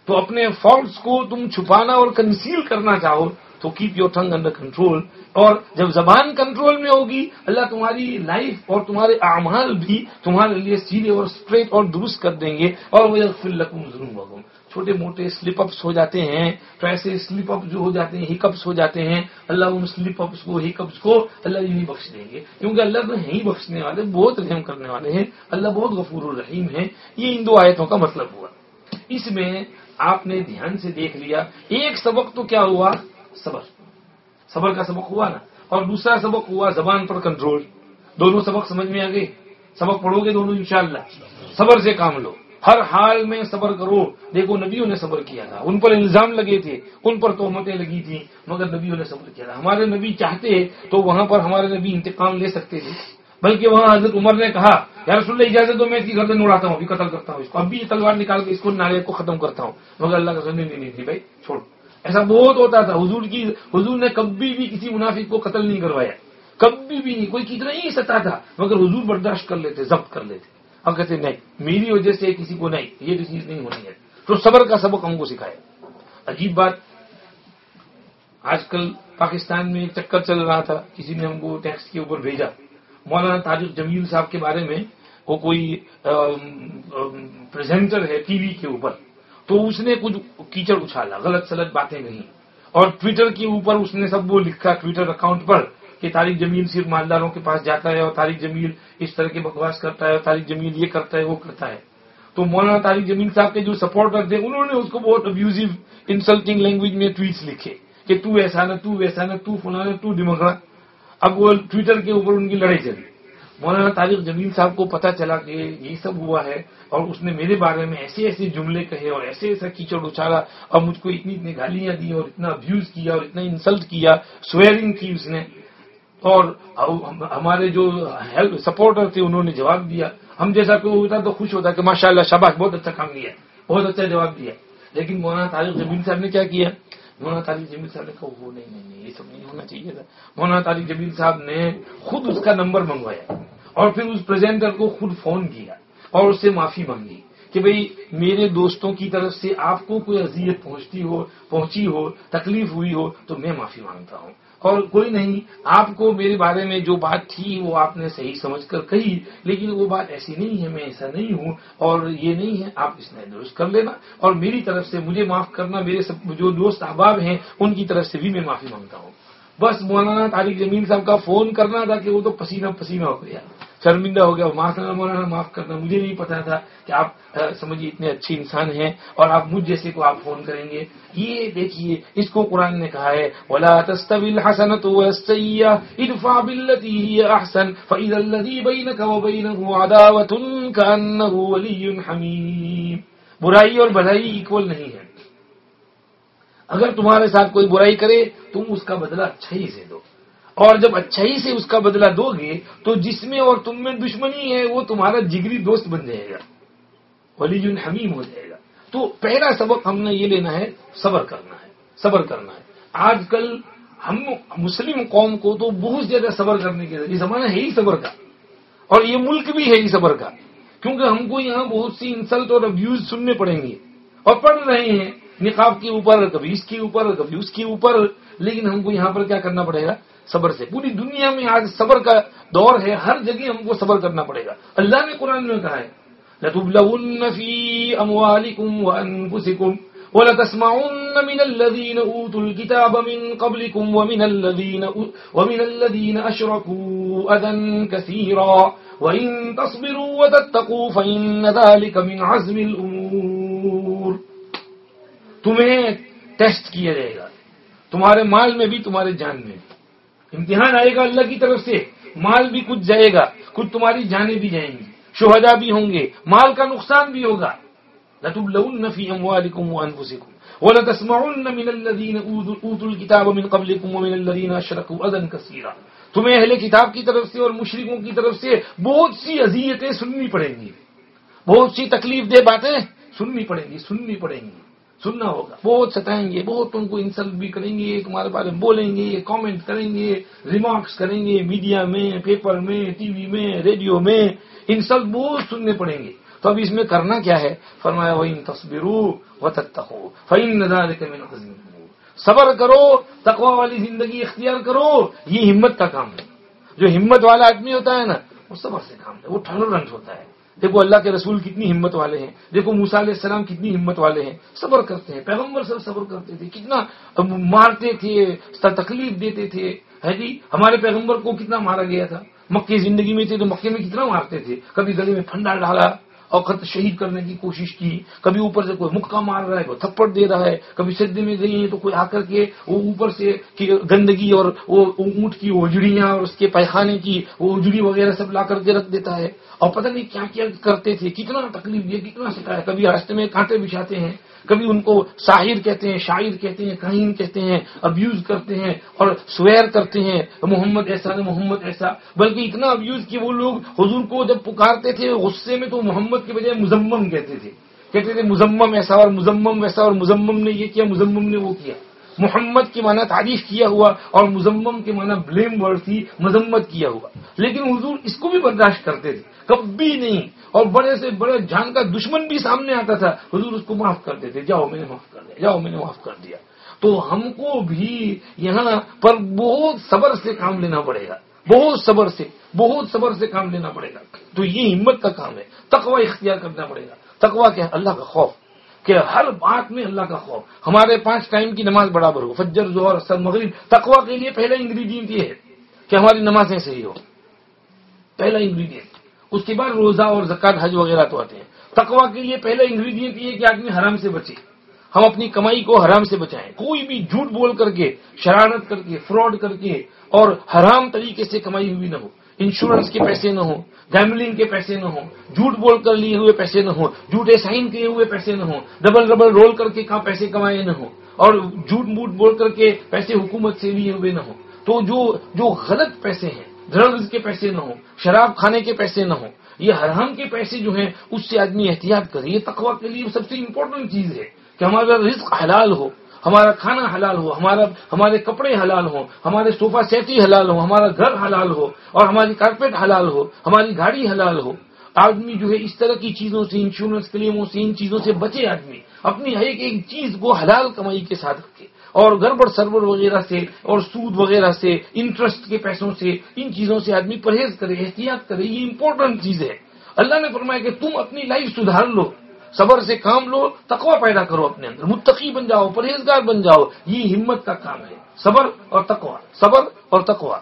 تو اپنے فالٹس کو تم چھپانا اور کنسیل کرنا چاہو تو keep your tongue under control اور جب زبان کنٹرول میں ہوگی، اللہ تمہاری لائف اور تمہارے اعمال بھی تمہارے لیے سیدھے اور اسٹریٹ اور درست کر دیں گے۔ اور وہ لکم ضرور چھوٹے موٹے سلپ اپس ہو جاتے ہیں۔ تو ایسے سلپ اپ جو ہو جاتے ہیں ہکپس ہو جاتے ہیں۔ اللہ ان سلپ اپس کو ہکپس کو اللہ یوں ہی بخش دیں گے۔ کیونکہ اللہ تو ہی بخشنے والے، بہت رحم کرنے والے ہیں۔ اللہ بہت غفور الرحیم ہے یہ ان دو آیتوں کا مطلب ہوا۔ اس میں آپ نے دھیان سے دیکھ لیا۔ ایک سبق تو کیا ہوا؟ صبر۔ صبر کا سبق ہوا نا۔ اور دوسرا سبق ہوا زبان پر کنٹرول دونوں سبق سمجھ میں آ گئے۔ سبق پڑھو گے دونوں انشاءاللہ۔ صبر سے کام لو۔ ہر حال میں صبر کرو۔ دیکھو نبیوں نے صبر کیا تھا۔ ان پر الزام لگے تھے۔ ان پر تومتیں لگی تھیں۔ مگر نبیوں نے صبر کیا تھا۔ ہمارے نبی چاہتے تو وہاں پر ہمارے نبی انتقام لے سکتے تھے۔ بلکہ وہاں حضرت عمر نے کہا، یا رسول اللہ، اجازت دو، میں اس کی گردن اڑاتا ہوں، ابھی قتل کرتا ہوں اس کو۔ ابھی تلوار نکال کے اس کو نارے کو ختم کرتا ہوں۔ مگر اللہ کا سننے نہیں بھائی، چھوڑ۔ ایسا بہت ہوتا تھا، حضور کی حضور نے کبھی بھی کسی منافق کو قتل نہیں کروایا۔ کبھی بھی نہیں، کوئی کتنا ہی ستا تھا، مگر حضور برداشت کر لیتے، ضبط کر لیتے۔ اور کہتے، نہیں، میری وجہ سے کسی کو نہیں، یہ چیز نہیں ہونی ہے۔ تو صبر کا سبق ہم کو سکھایا۔ عجیب بات، آج کل پاکستان میں ایک چکر چل رہا تھا، کسی نے ہم کو ٹیکس کے اوپر بھیجا۔ مولانا تاجر جمیل صاحب کے بارے میں وہ کوئی پریزنٹر ہے ٹی وی کے اوپر۔ تو اس نے کچھ کیچڑ اچھالا، غلط سلط باتیں کہیں اور ٹویٹر کے اوپر اس نے سب وہ لکھا ٹویٹر اکاؤنٹ پر کہ تاریخ جمیل صرف مالداروں کے پاس جاتا ہے اور تاریخ جمیل اس طرح کے بکواس کرتا ہے اور تاریخ جمیل یہ کرتا ہے، وہ کرتا ہے۔ تو مولانا تاریخ جمیل صاحب کے جو سپورٹر تھے انہوں نے اس کو بہت ابیوزو انسلٹنگ لینگویج میں ٹویٹس لکھے کہ تو ایسا نہ تو، ویسا نہ تو، فلاں تو ڈمکڑا اب وہ ٹویٹر کے اوپر ان کی لڑائی چلی مولانا تاریخ جمیل صاحب کو پتا چلا کہ یہ سب ہوا ہے اور اس نے میرے بارے میں ایسے ایسے جملے کہے اور ایسے ایسا کیچڑ اچھالا اور مجھ کو اتنی اتنی گالیاں دی اور اتنا ابیوز کیا اور اتنا انسلٹ کیا سویرنگ کی اس نے۔ اور ہمارے جو سپورٹر تھے، انہوں نے جواب دیا۔ ہم جیسا کوئی ہوتا تو خوش ہوتا کہ ماشاء اللہ شباش بہت اچھا کام کیا بہت اچھا جواب دیا۔ لیکن مولانا تاریخ جمیل صاحب نے کیا کیا؟ مولانا تاریخ جمیل صاحب نے کہا وہ نہیں نہیں یہ سب نہیں ہونا چاہیے تھا مولانا تاریخ جمیل صاحب نے خود اس کا نمبر منگوایا اور پھر اس پریزنٹر کو خود فون کیا اور اس سے معافی مانگی کہ بھئی میرے دوستوں کی طرف سے آپ کو کوئی اذیت پہنچتی ہو پہنچی ہو تکلیف ہوئی ہو تو میں معافی مانگتا ہوں اور کوئی نہیں، آپ کو میرے بارے میں جو بات تھی وہ آپ نے صحیح سمجھ کر کہی، لیکن وہ بات ایسی نہیں ہے، میں ایسا نہیں ہوں اور یہ نہیں ہے، آپ اس نے درست کر لینا اور میری طرف سے مجھے معاف کرنا، میرے سب جو دوست احباب ہیں، ان کی طرف سے بھی میں معافی مانگتا ہوں۔ بس مولانا طارق جمیل صاحب کا فون کرنا تھا کہ وہ تو پسینہ پسینہ ہو گیا۔ شرمندہ ہو گیا، معاف مولانا، معاف کرنا، مجھے نہیں پتا تھا کہ آپ سمجھیے، اتنے اچھے انسان ہیں اور آپ مجھ جیسے کو آپ فون کریں گے۔ یہ دیکھیے، اس کو قرآن نے کہا ہے، ولا تستوی الحسنۃ والسیئہ ادفع بالتي هي احسن فاذا الذي بينك وبينه عداوه كانه ولي حميم۔ برائی اور بھلائی ایکول نہیں ہے۔ اگر تمہارے ساتھ کوئی برائی کرے، تم اس کا بدلہ اچھا ہی سے اور جب اچھائی سے اس کا بدلہ دو گے، تو جس میں اور تم میں دشمنی ہے، وہ تمہارا جگری دوست بن جائے گا۔ ولی حمیم ہو جائے گا۔ تو پہلا سبق ہم نے یہ لینا ہے، صبر کرنا ہے، صبر کرنا ہے۔ آج کل ہم مسلم قوم کو تو بہت زیادہ صبر کرنے کے یہ زمانہ ہے ہی صبر کا۔ اور یہ ملک بھی ہے ہی صبر کا۔ کیونکہ ہم کو یہاں بہت سی انسلٹ اور ابیوز سننے پڑیں گے۔ اور پڑھ رہے ہیں، نقاب کے اوپر، کبھی اس کے اوپر، کبھی اس کے اوپر، لیکن ہم کو یہاں پر کیا کرنا پڑے گا؟ صبر سے۔ پوری دنیا میں آج صبر کا دور ہے ہر جگہ ہم کو صبر کرنا پڑے گا۔ اللہ نے قرآن میں کہا ہے لتبلغن في أموالكم وأنفسكم ولتسمعن من الذين أوتوا الكتاب من قبلكم ومن الذين, ومن الذين أشركوا أذى كثيرا وإن تصبروا وتتقوا فإن ذلك من عزم الأمور۔ تمہیں ٹیسٹ کیا جائے گا۔ تمہارے مال میں بھی تمہارے جان میں بھی۔ امتحان آئے گا اللہ کی طرف سے، مال بھی کچھ جائے گا، کچھ تمہاری جانیں بھی جائیں گی شہدا بھی ہوں گے، مال کا نقصان بھی ہوگا۔ لتبلون اموالکم وانفسکم تمہیں اہل کتاب کی طرف سے اور مشرکوں کی طرف سے بہت سی اذیتیں سننی پڑیں گی۔ بہت سی تکلیف دہ باتیں سننی پڑیں گی، سننی پڑیں گی۔ سننا ہوگا۔ بہت ستائیں گے، بہت تم کو انسلٹ بھی کریں گے، تمہارے بارے میں بولیں گے کامنٹ کریں گے ریمارکس کریں گے میڈیا میں پیپر میں ٹی وی میں ریڈیو میں۔ انسلٹ بہت سننے پڑیں گے۔ تو اب اس میں کرنا کیا ہے؟ فرمایا وہ ان تصویروں و تک ہو فعین نظار صبر کرو تقوا والی زندگی اختیار کرو، یہ ہمت کا کام ہے۔ جو ہمت والا آدمی ہوتا ہے نا، وہ صبر سے کام ہے، وہ ٹالرنٹ ہوتا ہے۔ دیکھو اللہ کے رسول کتنی ہمت والے ہیں۔ دیکھو موسا علیہ السلام کتنی ہمت والے ہیں۔ صبر کرتے ہیں۔ پیغمبر سب صبر کرتے تھے۔ کتنا مارتے تھے تکلیف دیتے تھے۔ ہے جی؟ ہمارے پیغمبر کو کتنا مارا گیا تھا۔ مکے زندگی میں تھے تو مکے میں کتنا مارتے تھے۔ کبھی گلے میں پھنڈا ڈالا اور خط شہید کرنے کی کوشش کی۔ کبھی اوپر سے کوئی مکہ مار رہا ہے، کوئی تھپڑ دے رہا ہے۔ کبھی سدے میں گئی ہیں تو کوئی آ کر کے وہ اوپر سے گندگی اور وہ اونٹ کی اجڑیاں اور اس کے پیخانے کی وہ اجڑی وغیرہ سب لا کر کے رکھ دیتا ہے۔ اور پتہ نہیں کیا کیا کرتے تھے، کتنا تکلیف دیا، کتنا ستایا۔ کبھی راستے میں کانٹے بچھاتے ہیں، کبھی ان کو شاعر کہتے ہیں، شاعر کہتے ہیں، کہیں کہتے ہیں ابیوز کرتے ہیں اور سویر کرتے ہیں، محمد ایسا نہ محمد ایسا۔ بلکہ اتنا ابیوز کہ وہ لوگ حضور کو جب پکارتے تھے، غصے میں تو محمد کے بجائے مزمم کہتے تھے۔ کہتے تھے مزمم ایسا اور مزمم ویسا اور مزمم نے یہ کیا مزمم نے وہ کیا۔ محمد کے معنی تعریف کیا ہوا اور مزمم کے معنی بلیم ورڈ تھی، مذمت کیا ہوا۔ لیکن حضور اس کو بھی برداشت کرتے تھے۔ کبھی نہیں۔ اور بڑے سے بڑے جان کا دشمن بھی سامنے آتا تھا۔ حضور اس کو معاف کر دیتے جاؤ، میں نے معاف کر دیا۔ جاؤ، میں نے معاف کر دیا۔ تو ہم کو بھی یہاں پر بہت صبر سے کام لینا پڑے گا۔ بہت صبر سے، بہت صبر سے کام لینا پڑے گا۔ تو یہ ہمت کا کام ہے۔ تقوی اختیار کرنا پڑے گا۔ تقوی کیا اللہ کا خوف۔ کہ ہر بات میں اللہ کا خوف۔ ہمارے پانچ ٹائم کی نماز برابر ہو۔ فجر زہر سر مغرب تقوا کے لیے پہلا انگریڈینٹ یہ ہے کہ ہماری نمازیں صحیح ہو پہلا انگریڈینٹ۔ اس کے بعد روزہ اور زکات حج وغیرہ تو آتے ہیں۔ تقوا کے لیے پہلا انگریڈینٹ یہ کہ آدمی حرام سے بچے۔ ہم اپنی کمائی کو حرام سے بچائیں۔ کوئی بھی جھوٹ بول کر کے، شرارت کر کے، فراڈ کر کے اور حرام طریقے سے کمائی ہوئی نہ ہو۔ انشورنس کے پیسے نہ ہوں. گیملنگ کے پیسے نہ ہوں. جھوٹ بول کر لیے ہوئے پیسے نہ ہوں. جھوٹے سائن کیے ہوئے پیسے نہ ہوں. ڈبل ڈبل رول کر کے کہاں پیسے کمائے نہ ہوں. اور جھوٹ موٹ بول کر کے پیسے حکومت سے لیے ہوئے نہ ہوں. تو جو جو غلط پیسے ہیں ڈرگز کے پیسے نہ ہوں، شراب کھانے کے پیسے نہ ہوں، یہ حرام کے پیسے جو ہیں، اس سے آدمی احتیاط کرے. یہ تقوا کے لیے سب سے امپورٹنٹ چیز ہے کہ ہمارا رزق حلال ہو. ہمارا کھانا حلال ہو، ہمارا ہمارے کپڑے حلال ہوں، ہمارے صوفہ سیٹی حلال ہو ہمارا گھر حلال ہو اور ہماری کارپیٹ حلال ہو، ہماری گاڑی حلال ہو۔ آدمی جو ہے اس طرح کی چیزوں سے انشورنس کلیموں سے، ان چیزوں سے بچے آدمی۔ اپنی ہر ایک ایک چیز کو حلال کمائی کے ساتھ رکھے۔ اور گڑبڑ سرور وغیرہ سے اور سود وغیرہ سے انٹرسٹ کے پیسوں سے، ان چیزوں سے آدمی پرہیز کرے، احتیاط کرے، یہ امپورٹنٹ چیز ہے۔ اللہ نے فرمایا کہ تم اپنی لائف سدھار لو۔ صبر سے کام لو، تقوی پیدا کرو اپنے اندر، متقی بن جاؤ، پرہیزگار بن جاؤ، یہ ہمت کا کام ہے۔ صبر اور تقوا صبر اور تقوا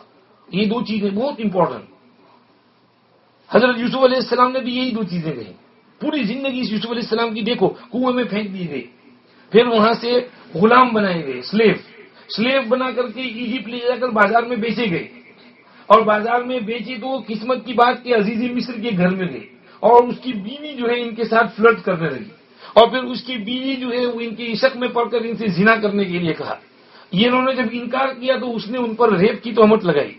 یہ دو چیزیں بہت امپورٹنٹ حضرت یوسف علیہ السلام نے بھی یہی دو چیزیں کہی پوری زندگی اس یوسف علیہ السلام کی دیکھو، کنویں میں پھینک دی گئی پھر وہاں سے غلام بنائے گئے سلیف سلیف بنا کر کے ایجپٹ لے جا کر بازار میں بیچے گئے۔ اور بازار میں بیچی تو قسمت کی بات کہ عزیزی مصر کے گھر میں گئی اور اس کی بیوی جو ہے ان کے ساتھ فلٹ کرنے لگی۔ اور پھر اس کی بیوی جو ہے وہ ان کی عشق میں پڑھ کر ان سے زنا کرنے کے لیے کہا۔ یہ انہوں نے جب انکار کیا تو اس نے ان پر ریپ کی تہمت لگائی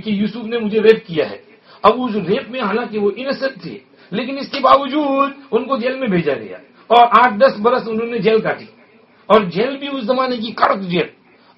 کہ یوسف نے مجھے ریپ کیا ہے۔ اب اس ریپ میں حالانکہ وہ انسٹ تھے، لیکن اس کے باوجود ان کو جیل میں بھیجا گیا۔ اور آٹھ دس برس انہوں نے جیل کاٹی۔ اور جیل بھی اس زمانے کی کڑک جیل۔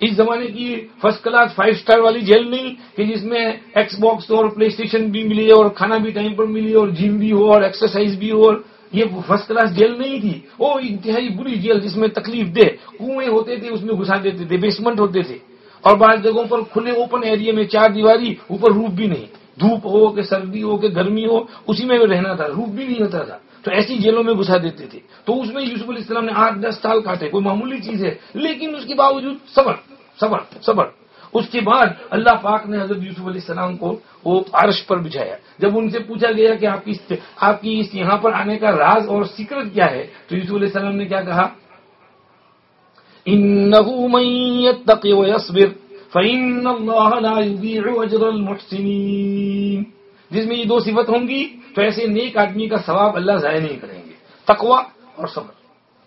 اس زمانے کی فرسٹ کلاس فائیو سٹار والی جیل نہیں، کہ جس میں ایکس باکس اور پلے اسٹیشن بھی ملی، اور کھانا بھی ٹائم پر ملی، اور جم بھی ہو، اور ایکسرسائز بھی ہو، اور یہ فرسٹ کلاس جیل نہیں تھی۔ وہ انتہائی بری جیل جس میں تکلیف دے کنویں ہوتے تھے، اس میں گھسا دیتے تھے بیسمنٹ ہوتے تھے۔ اور بعض جگہوں پر کھلے اوپن ایریا میں چار دیواری، اوپر روپ بھی نہیں۔ دھوپ ہو کہ سردی ہو کہ گرمی ہو، اسی میں رہنا تھا روپ بھی نہیں ہوتا تھا۔ تو ایسی جیلوں میں گھسا دیتے تھے۔ تو اس میں یوسف علیہ السلام نے آٹھ دس سال کاٹے، کوئی معمولی چیز ہے۔ لیکن اس کے باوجود صبر صبر صبر۔ اس کے بعد اللہ پاک نے حضرت یوسف علیہ السلام کو وہ عرش پر بچھایا جب ان سے پوچھا گیا کہ آپ کی آپ کی اس یہاں پر آنے کا راز اور سیکرٹ کیا ہے، تو یوسف علیہ السلام نے کیا کہا؟ جس میں یہ دو صفت ہوں گی تو ایسے نیک آدمی کا ثواب اللہ ضائع نہیں کریں گے۔ تقوا اور صبر۔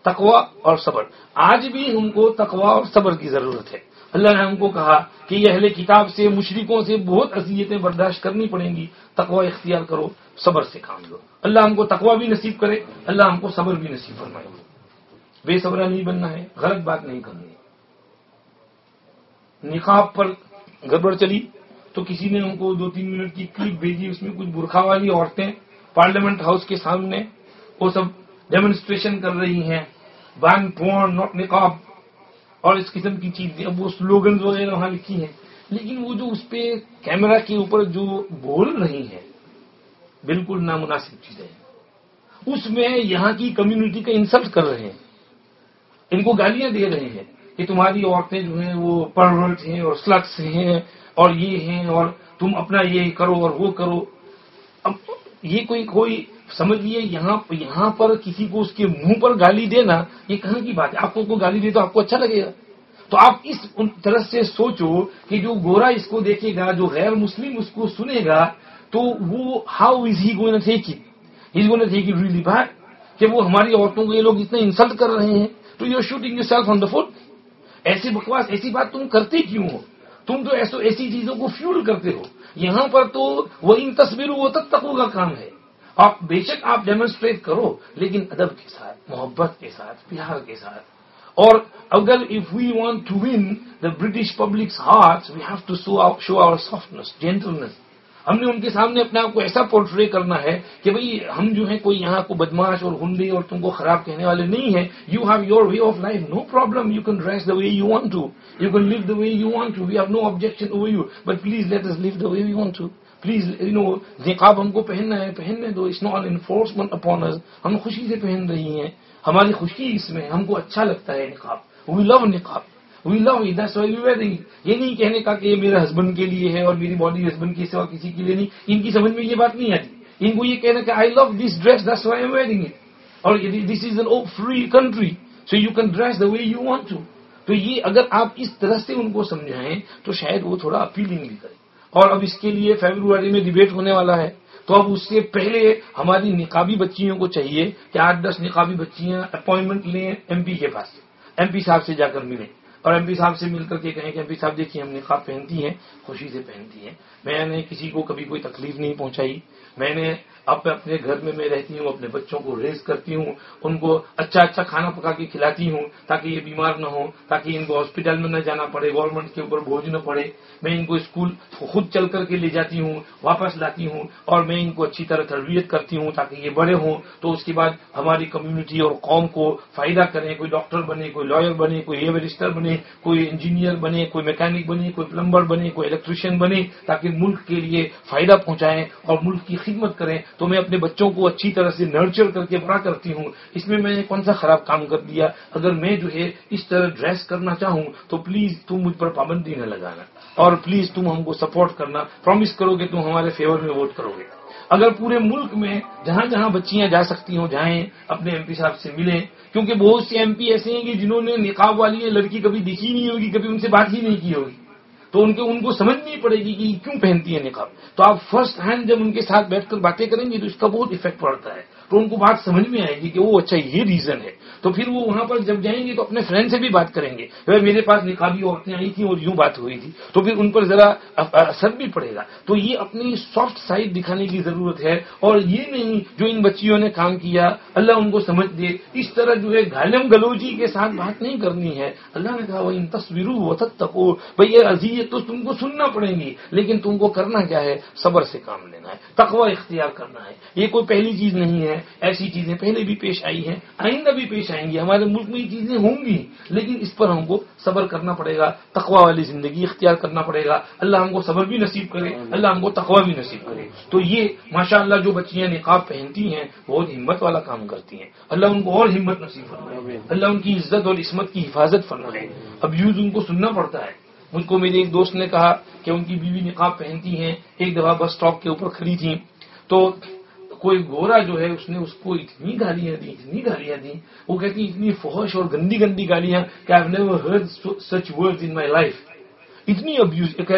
تقوا اور صبر۔ آج بھی ہم کو تقوا اور صبر کی ضرورت ہے۔ اللہ نے ہم کو کہا کہ یہ اہل کتاب سے مشرقوں سے بہت اذیتیں برداشت کرنی پڑیں گی۔ تقوا اختیار کرو، صبر سے کام لو۔ اللہ ہم کو تقوا بھی نصیب کرے، اللہ ہم کو صبر بھی نصیب فرمائے۔ بے صبرہ نہیں بننا ہے، غلط بات نہیں کرنی نقاب پر گڑبڑ چلی۔ تو کسی نے ہم کو دو تین منٹ کی کلپ بھیجی، اس میں کچھ برکھا والی عورتیں پارلیمنٹ ہاؤس کے سامنے وہ سب ڈیمونسٹریشن کر رہی ہیں۔ بین پورن ناٹ نقاب اور اس قسم کی چیزیں۔ اب وہ سلوگنز وغیرہ وہاں لکھی ہیں۔ لیکن وہ جو اس پہ کیمرہ کے اوپر جو بول رہی ہیں، بالکل نامناسب چیزیں اس میں یہاں کی کمیونٹی کا انسلٹ کر رہے ہیں۔ ان کو گالیاں دے رہے ہیں۔ کہ تمہاری عورتیں جو ہیں وہ پرورٹ ہیں اور سلکس ہیں اور یہ ہیں اور تم اپنا یہ کرو اور وہ کرو۔ اب یہ کوئی کوئی سمجھیے، یہاں یہاں پر کسی کو اس کے منہ پر گالی دینا، یہ کہاں کی بات ہے؟ آپ کو گالی دے تو آپ کو اچھا لگے گا۔ تو آپ اس طرح سے سوچو کہ جو گورا اس کو دیکھے گا، جو غیر مسلم اس کو سنے گا، تو وہ ہاؤ از ہی گوئن تھے ہی گوئن تھے ریلی بات کہ وہ ہماری عورتوں کو یہ لوگ اتنا انسلٹ کر رہے ہیں۔ تو you shooting yourself on the foot ایسی بکواس، ایسی بات تم کرتے کیوں ہو؟ تم تو ایسی چیزوں کو فیول کرتے ہو۔ یہاں پر تو وہ ان تصویروں وہ تک تک کا کام ہے۔ آپ بے شک آپ ڈیمونسٹریٹ کرو، لیکن ادب کے ساتھ، محبت کے ساتھ، پیار کے ساتھ۔ اور اگر if we want to win the British public heart we have to show our softness gentleness ہم نے ان کے سامنے اپنے آپ کو ایسا پورٹری کرنا ہے کہ بھئی ہم جو ہیں کوئی یہاں کو بدماش اور ہنڈی اور تم کو خراب کہنے والے نہیں ہیں۔ You have your way of life no problem you can dress the way you want to you can live the way you want to we have no objection over you but please let us live the way you want to please you know نقاب ہم کو پہننا ہے، پہننے دو۔ It's not enforcement upon ہم خوشی سے پہن رہی ہیں۔ ہماری خوشی اس میں ہم کو اچھا لگتا ہے نقاب۔ وی لو نقاب۔ وی لو ویئرنگ یہ نہیں کہنے کا کہ یہ میرے ہسبینڈ کے لیے ہے اور میری باڈی ہسبینڈ کی سوا کسی کے لیے نہیں۔ ان کی سمجھ میں یہ بات نہیں آتی۔ ان کو یہ کہنا کہ I love this dress this why am wearing it اور this is an free country so you can dress the way you want to تو یہ اگر آپ اس طرح سے ان کو سمجھائیں، تو شاید وہ تھوڑا اپیلنگ بھی کریں۔ اور اب اس کے لیے فیبروری میں ڈبیٹ ہونے والا ہے۔ تو اب اس سے پہلے ہماری نقابی بچیوں کو چاہیے کہ آٹھ دس نقابی بچیاں اپوائنٹمنٹ لیں ایم پی کے پاس۔ ایم پی صاحب سے جا کر ملیں۔ اور ایم پی صاحب سے مل کر کے کہیں کہ ایم پی صاحب دیکھیے ہم نقاب پہنتی ہیں، خوشی سے پہنتی ہیں۔ میں نے کسی کو کبھی کوئی تکلیف نہیں پہنچائی۔ میں نے اب میں اپنے گھر میں میں رہتی ہوں، اپنے بچوں کو ریز کرتی ہوں، ان کو اچھا اچھا کھانا پکا کے کھلاتی ہوں تاکہ یہ بیمار نہ ہو تاکہ ان کو ہاسپٹل میں نہ جانا پڑے گورنمنٹ کے اوپر بوجھ نہ پڑے۔ میں ان کو اسکول خود چل کر کے لے جاتی ہوں، واپس لاتی ہوں اور میں ان کو اچھی طرح تربیت کرتی ہوں تاکہ یہ بڑے ہوں۔ تو اس کے بعد ہماری کمیونٹی اور قوم کو فائدہ کریں، کوئی ڈاکٹر بنے، کوئی لائر بنے، کوئی اے رجسٹر بنے، کوئی انجینئر بنے، کوئی میکینک بنے، کوئی پلمبر بنے، کوئی الیکٹریشین بنے تاکہ ملک کے لیے فائدہ پہنچائیں اور ملک کی خدمت کریں۔ تو میں اپنے بچوں کو اچھی طرح سے نرچر کر کے بڑا کرتی ہوں۔ اس میں میں نے کون سا خراب کام کر دیا؟ اگر میں جو ہے اس طرح ڈریس کرنا چاہوں تو پلیز تم مجھ پر پابندی نہ لگانا اور پلیز تم ہم کو سپورٹ کرنا۔ پرومس کرو گے تم ہمارے فیور میں ووٹ کرو گے اگر پورے ملک میں جہاں جہاں بچیاں جا سکتی ہوں، جائیں، اپنے ایم پی صاحب سے ملیں، کیونکہ بہت سے ایم پی ایسے ہیں کہ جنہوں نے نقاب والی لڑکی کبھی دیکھی نہیں ہوگی، کبھی ان سے بات ہی نہیں کی ہوگی۔ تو ان کو ان کو سمجھنی پڑے گی کہ یہ کیوں پہنتی ہے نقاب؟ تو آپ فرسٹ ہینڈ جب ان کے ساتھ بیٹھ کر باتیں کریں گے تو اس کا بہت افیکٹ پڑتا ہے۔ تو ان کو بات سمجھ میں آئے گی کہ وہ اچھا یہ ریزن ہے۔ تو پھر وہ وہاں پر جب جائیں گے تو اپنے فرینڈ سے بھی بات کریں گے۔ میرے پاس نقابی عورتیں آئی تھیں اور یوں بات ہوئی تھی۔ تو پھر ان پر ذرا اثر بھی پڑے گا۔ تو یہ اپنی سافٹ سائڈ دکھانے کی ضرورت ہے۔ اور یہ نہیں جو ان بچیوں نے کام کیا، اللہ ان کو سمجھ دے۔ اس طرح جو ہے گالم گلوجی کے ساتھ بات نہیں کرنی ہے۔ اللہ نے کہا وہ ان تصویروں وسط تکو بھائی یہ عزیز تو تم کو سننا پڑیں گی، لیکن تم کو کرنا کیا ہے؟ صبر سے کام لینا ہے، تقوی اختیار کرنا ہے۔ یہ کوئی پہلی چیز نہیں ہے۔ ایسی چیزیں پہلے بھی پیش آئی ہیں، آئندہ بھی پیش آئیں گی، ہمارے ملک میں یہ چیزیں ہوں گی، لیکن اس پر ہم کو صبر کرنا پڑے گا تقوا والی زندگی اختیار کرنا پڑے گا۔ اللہ ہم کو صبر بھی نصیب کرے، اللہ ہم کو تقوا بھی نصیب کرے۔ تو یہ ماشاء اللہ جو بچیاں نقاب پہنتی ہیں، بہت ہمت والا کام کرتی ہیں۔ اللہ ان کو اور ہمت نصیب فرمائے۔ اللہ ان کی عزت اور عصمت کی حفاظت فرمائے۔ اب یوز ان کو سننا پڑتا ہے۔ مجھ کو میرے ایک دوست نے کہا کہ ان کی بیوی نقاب پہنتی ہیں، ایک دفعہ بس اسٹاپ کے اوپر کھڑی تھی تو کوئی گورا جو ہے، اس نے اس کو اتنی گالیاں دی اتنی گالیاں دی وہ کہتی اتنی فوش اور گندی گندی گالیاں کہ I never heard such word in my life اتنی ابیوز کہ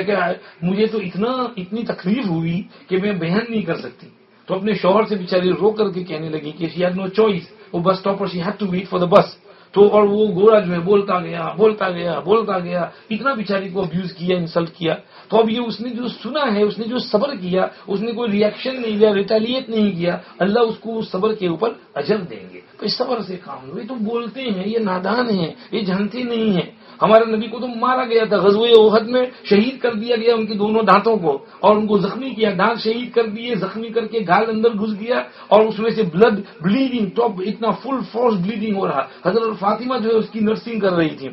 مجھے تو اتنا اتنی تکلیف ہوئی کہ میں بیان نہیں کر سکتی۔ تو اپنے شوہر سے بیچاری رو کر کے کہنے لگی کہ شی ہیڈ نو چوائس وہ bus stop per she had to wait for the bus تو اور وہ گورا جو ہے بولتا گیا بولتا گیا بولتا گیا۔ اتنا بیچاری کو ابیوز کیا انسلٹ کیا۔ تو اب یہ اس نے جو سنا ہے، اس نے جو صبر کیا، اس نے کوئی ریئیکشن نہیں دیا ریٹیلیٹ نہیں کیا، اللہ اس کو اس صبر کے اوپر اجر دیں گے۔ تو اس صبر سے کام لو۔ یہ تو بولتے ہیں، یہ نادان ہیں، یہ جانتے نہیں ہیں۔ ہمارے نبی کو تو مارا گیا تھا، غزوہ اوہد میں شہید کر دیا گیا ان کی دونوں دانتوں کو، اور ان کو زخمی کیا، دانت شہید کر دیے، زخمی کر کے گال اندر گھس گیا، اور اس میں سے بلڈ بلیڈنگ ٹاپ اتنا فل فورس بلیڈنگ ہو رہا۔ حضرت فاطمہ جو ہے، اس کی نرسنگ کر رہی تھی۔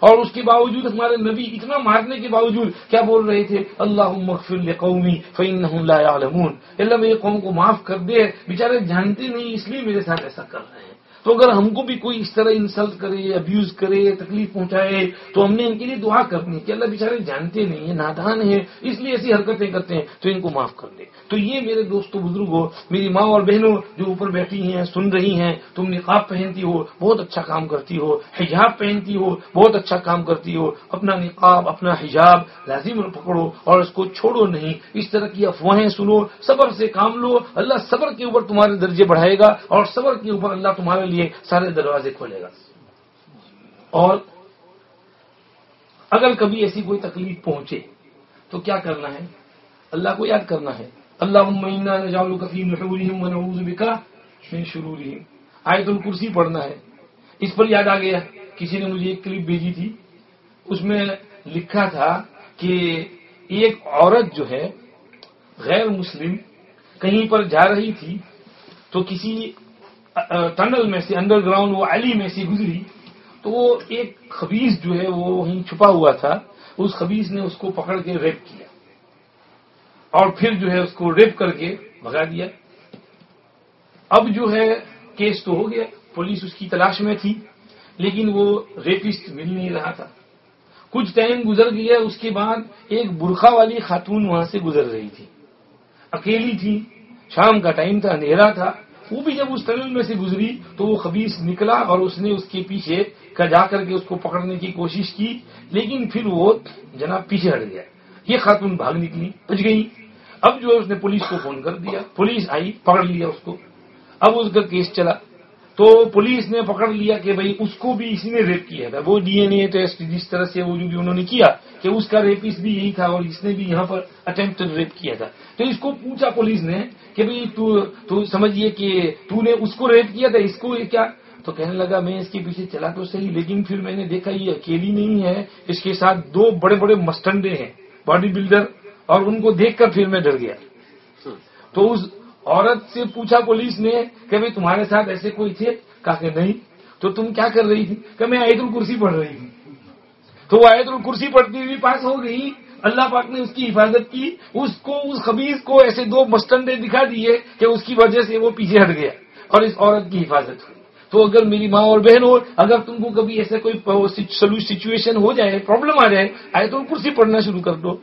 اور اس کے باوجود ہمارے نبی اتنا مارنے کے باوجود کیا بول رہے تھے؟ اللہ مغفر قومی فین اللہ میرے قوم کو معاف کر دے، بےچارے جانتے نہیں، اس لیے میرے ساتھ ایسا کر رہے ہیں۔ تو اگر ہم کو بھی کوئی اس طرح انسلٹ کرے ابیوز کرے، تکلیف پہنچائے، تو ہم نے ان کے لیے دعا کرنی کہ اللہ بیچارے جانتے نہیں ہیں، نادان ہیں، اس لیے ایسی حرکتیں کرتے ہیں، تو ان کو معاف کر دے تو یہ میرے دوستوں بزرگوں میری ماں اور بہنوں جو اوپر بیٹھی ہیں، سن رہی ہیں، تم نقاب پہنتی ہو، بہت اچھا کام کرتی ہو، حجاب پہنتی ہو، بہت اچھا کام کرتی ہو، اپنا نقاب، اپنا حجاب لازم پکڑو اور اس کو چھوڑو نہیں۔ اس طرح کی افواہیں سنو، صبر سے کام لو، اللہ صبر کے اوپر تمہارے درجے بڑھائے گا اور صبر کے اوپر اللہ تمہارے لیے لیے سارے دروازے کھولے گا۔ اور اگر کبھی ایسی کوئی تکلیف پہنچے تو کیا کرنا ہے؟ اللہ کو یاد کرنا ہے۔ اللہ شروع آیت الکرسی پڑھنا ہے۔ اس پر یاد آ گیا۔ کسی نے مجھے ایک کلپ بھیجی تھی۔ اس میں لکھا تھا کہ ایک عورت جو ہے، غیر مسلم، کہیں پر جا رہی تھی تو کسی ٹنل میں سے انڈر گراؤنڈ وہ علی میں سے گزری، تو وہ ایک خبیص جو ہے وہ وہیں چھپا ہوا تھا، اس خبیص نے اس کو پکڑ کے ریپ کیا۔ اور پھر جو ہے اس کو ریپ کر کے بھگا دیا۔ اب جو ہے کیس تو ہو گیا، پولیس اس کی تلاش میں تھی، لیکن وہ ریپسٹ مل نہیں رہا تھا۔ کچھ ٹائم گزر گیا، اس کے بعد ایک برخا والی خاتون وہاں سے گزر رہی تھی۔ اکیلی تھی، شام کا ٹائم تھا، اندھیرا تھا۔ وہ بھی جب اس ٹنل میں سے گزری تو وہ خبیص نکلا اور اس نے اس کے پیچھے کا جا کر کے اس کو پکڑنے کی کوشش کی، لیکن پھر وہ جناب پیچھے ہٹ گیا۔ یہ خاتون بھاگ نکلی، بچ گئی۔ اب جو ہے اس نے پولیس کو فون کر دیا، پولیس آئی، پکڑ لیا اس کو۔ اب اس کا کیس چلا۔ تو پولیس نے پکڑ لیا کہ بھائی اس کو بھی اسی نے ریپ کیا تھا۔ وہ ڈی این اے ٹیسٹ جس طرح سے وہ جو بھی انہوں نے کیا کہ اس کا ریپس بھی یہی تھا اور اس نے بھی یہاں پر اٹمپٹ ریپ کیا تھا۔ تو اس کو پوچھا پولیس نے کہ بھائی تو سمجھیے کہ تو نے اس کو ریپ کیا تھا اس کو کیا؟ تو کہنے لگا میں اس کے پیچھے چلا تو صحیح لیکن پھر میں نے دیکھا یہ اکیلی نہیں ہے اس کے ساتھ دو بڑے بڑے مسٹنڈے ہیں باڈی بلڈر اور ان کو دیکھ کر پھر میں ڈر گیا۔ تو اس عورت سے پوچھا پولیس نے کہ بھائی تمہارے ساتھ ایسے کوئی تھے؟ کہا کہ نہیں۔ تو تم کیا کر رہی تھی؟ کہ میں آیت الکرسی پڑھ رہی تھی۔ تو وہ آیت الکرسی پڑھتی ہوئی پاس ہو گئی۔ اللہ پاک نے اس کی حفاظت کی۔ اس کو، اس خبیز کو ایسے دو مستنڈے دکھا دیے کہ اس کی وجہ سے وہ پیچھے ہٹ گیا اور اس عورت کی حفاظت ہوئی۔ تو اگر میری ماں اور بہن ہو، اگر تم کو کبھی ایسے کوئی سچویشن ہو جائے پرابلم آ جائے آئے تو کرسی پڑھنا شروع کر دو۔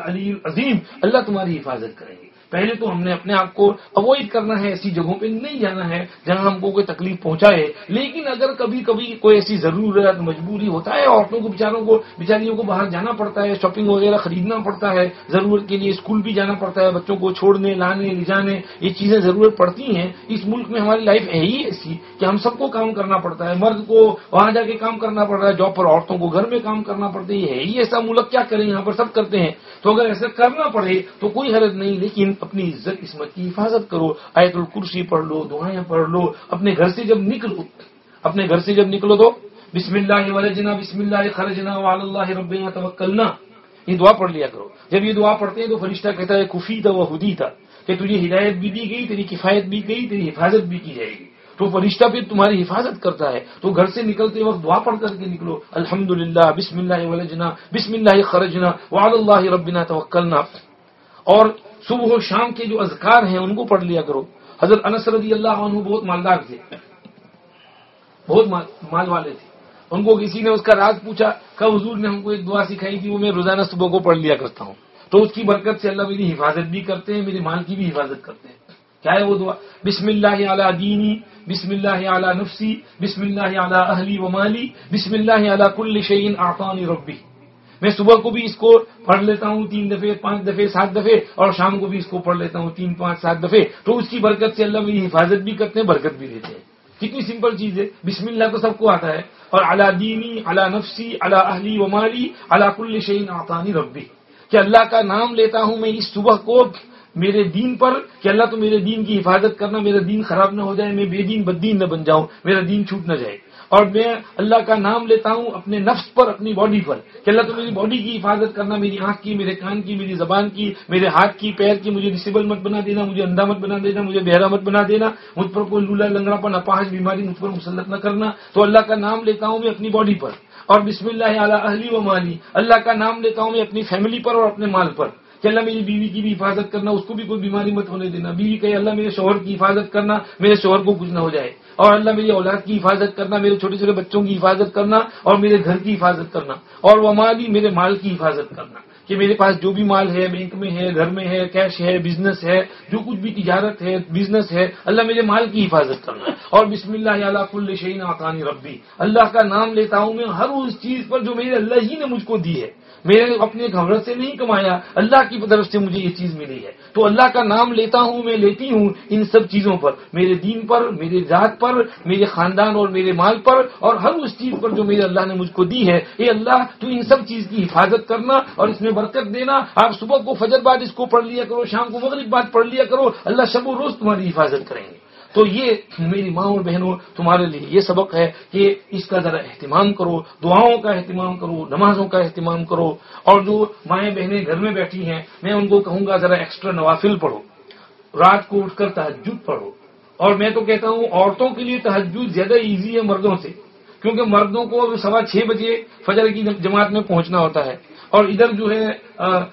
علی عظیم اللہ تمہاری حفاظت کریں گے۔ پہلے تو ہم نے اپنے آپ کو اوائڈ کرنا ہے، ایسی جگہوں پہ نہیں جانا ہے جہاں ہم کو کوئی تکلیف پہنچائے۔ لیکن اگر کبھی کبھی کوئی ایسی ضرورت مجبوری ہوتا ہے، عورتوں کو، بیچاروں کو بیچاریوں کو باہر جانا پڑتا ہے شاپنگ وغیرہ خریدنا پڑتا ہے، ضرورت کے لیے اسکول بھی جانا پڑتا ہے، بچوں کو چھوڑنے، لانے، لے جانے، یہ چیزیں ضرورت پڑتی ہیں۔ اس ملک میں ہماری لائف ہے ہی ایسی کہ ہم سب کو کام کرنا پڑتا ہے، مرد کو وہاں جا کے کام کرنا پڑ رہا ہے جاب پر عورتوں کو گھر میں کام کرنا پڑتا ہے۔ یہ ہے ہی ایسا ملک کیا کریں، یہاں پر سب کرتے ہیں۔ تو اگر ایسا کرنا پڑے تو کوئی حرض نہیں، لیکن اپنی عزت، عصمت کی حفاظت کرو۔ آیت الکرسی پڑھ لو، دعائیں پڑھ لو۔ اپنے گھر سے جب نکلو، اپنے گھر سے جب نکلو تو بسم اللہ ولجنا بسم اللہ خرجنا، وعلی اللہ ربنا توکلنا۔ یہ دعا پڑھ لیا کرو۔ جب یہ دعا پڑھتے ہیں تو فرشتہ کہتا ہے کفی تھا وہ ہدی تھا کہ تجھے ہدایت بھی دی گئی، تیری کفایت بھی گئی تیری حفاظت بھی کی جائے گی۔ تو فرشتہ پھر تمہاری حفاظت کرتا ہے۔ تو گھر سے نکلتے وقت دعا پڑھ کر کے نکلو۔ الحمد بسم اللہ ولجنا بسم اللہ خرجنا، وعلی اللہ ربنا توکلنا۔ اور صبح و شام کے جو اذکار ہیں، ان کو پڑھ لیا کرو۔ حضرت انس رضی اللہ عنہ بہت مالدار تھے۔ بہت مال والے تھے۔ ان کو کسی نے اس کا راز پوچھا کہ حضور نے ہم کو ایک دعا سکھائی تھی، وہ میں روزانہ صبح کو پڑھ لیا کرتا ہوں۔ تو اس کی برکت سے اللہ میری حفاظت بھی کرتے ہیں، میرے مال کی بھی حفاظت کرتے ہیں۔ کیا ہے وہ دعا؟ بسم اللہ اعلیٰ دینی، بسم اللہ اعلیٰ نفسی، بسم اللہ اعلیٰ اہلی و مالی، بسم اللہ اعلیٰ کل شعین آفانی ربی۔ میں صبح کو بھی اس کو پڑھ لیتا ہوں، تین دفعے پانچ دفعے سات دفعے اور شام کو بھی اس کو پڑھ لیتا ہوں، تین، پانچ، سات دفعے تو اس کی برکت سے اللہ میری حفاظت بھی کرتے ہیں، برکت بھی دیتے ہیں۔ کتنی سمپل چیز ہے۔ بسم اللہ تو سب کو آتا ہے۔ اور اللہ دینی اللہ نفسی اللہ اہلی و مالی اللہ کل شعین آطانی ربی۔ کہ اللہ کا نام لیتا ہوں میں اس صبح کو میرے دین پر، کہ اللہ تو میرے دین کی حفاظت کرنا، میرا دین خراب نہ ہو جائے، میں بے دین بد دین نہ بن جاؤں، میرا دین چھوٹ نہ جائے۔ اور میں اللہ کا نام لیتا ہوں اپنے نفس پر، اپنی باڈی پر، کہ اللہ تو میری باڈی کی حفاظت کرنا، میری آنکھ کی، میرے کان کی، میری زبان کی، میرے ہاتھ کی، پیر کی، مجھے ڈسیبل مت بنا دینا، مجھے اندھا مت بنا دینا، مجھے بہرا مت بنا دینا، مجھ پر کوئی لولا لنگڑا پر اپاہج، بیماری مجھ پر مسلط نہ کرنا، تو اللہ کا نام لیتا ہوں میں اپنی باڈی پر۔ اور بسم اللہ اعلیٰ اہلی و مالی، اللہ کا نام لیتا ہوں میں اپنی فیملی پر اور اپنے مال پر۔ کہ اللہ میری بیوی کی بھی حفاظت کرنا، اس کو بھی کوئی بیماری مت ہونے دینا۔ بیوی کہ اللہ میرے شوہر کی حفاظت کرنا، میرے شوہر کو کچھ نہ ہو جائے۔ اور اللہ میری اولاد کی حفاظت کرنا، میرے چھوٹے چھوٹے بچوں کی حفاظت کرنا اور میرے گھر کی حفاظت کرنا اور وہ مالی میرے مال کی حفاظت کرنا کہ میرے پاس جو بھی مال ہے، بینک میں ہے، گھر میں ہے، کیش ہے، بزنس ہے، جو کچھ بھی تجارت ہے، بزنس ہے، اللہ میرے مال کی حفاظت کرنا اور بسم اللہ علیہ کل شعین آقانی ربی۔ اللہ کا نام لیتا ہوں میں ہر اس چیز پر جو میرے اللہ ہی نے مجھ کو دی ہے۔ میں نے اپنے گھبرت سے نہیں کمایا، اللہ کی طرف سے مجھے یہ چیز ملی ہے۔ تو اللہ کا نام لیتا ہوں، میں لیتی ہوں ان سب چیزوں پر، میرے دین پر، میرے ذات پر، میرے خاندان اور میرے مال پر، اور ہر اس چیز پر جو میرے اللہ نے مجھ کو دی ہے۔ اے اللہ، تو ان سب چیز کی حفاظت کرنا اور اس میں برکت دینا۔ آپ صبح کو فجر بعد اس کو پڑھ لیا کرو، شام کو مغرب بعد پڑھ لیا کرو۔ اللہ شب و روز تمہاری حفاظت کریں گے۔ تو یہ میری ماں اور بہنوں تمہارے لیے یہ سبق ہے کہ اس کا ذرا اہتمام کرو، دعاؤں کا اہتمام کرو، نمازوں کا اہتمام کرو۔ اور جو مائیں بہنیں گھر میں بیٹھی ہیں، میں ان کو کہوں گا ذرا ایکسٹرا نوافل پڑھو۔ رات کو اٹھ کر تحجد پڑھو۔ اور میں تو کہتا ہوں، عورتوں کے لیے تحجد زیادہ ایزی ہے مردوں سے، کیونکہ مردوں کو سوا چھ بجے فجر کی جماعت میں پہنچنا ہوتا ہے۔ اور ادھر جو ہے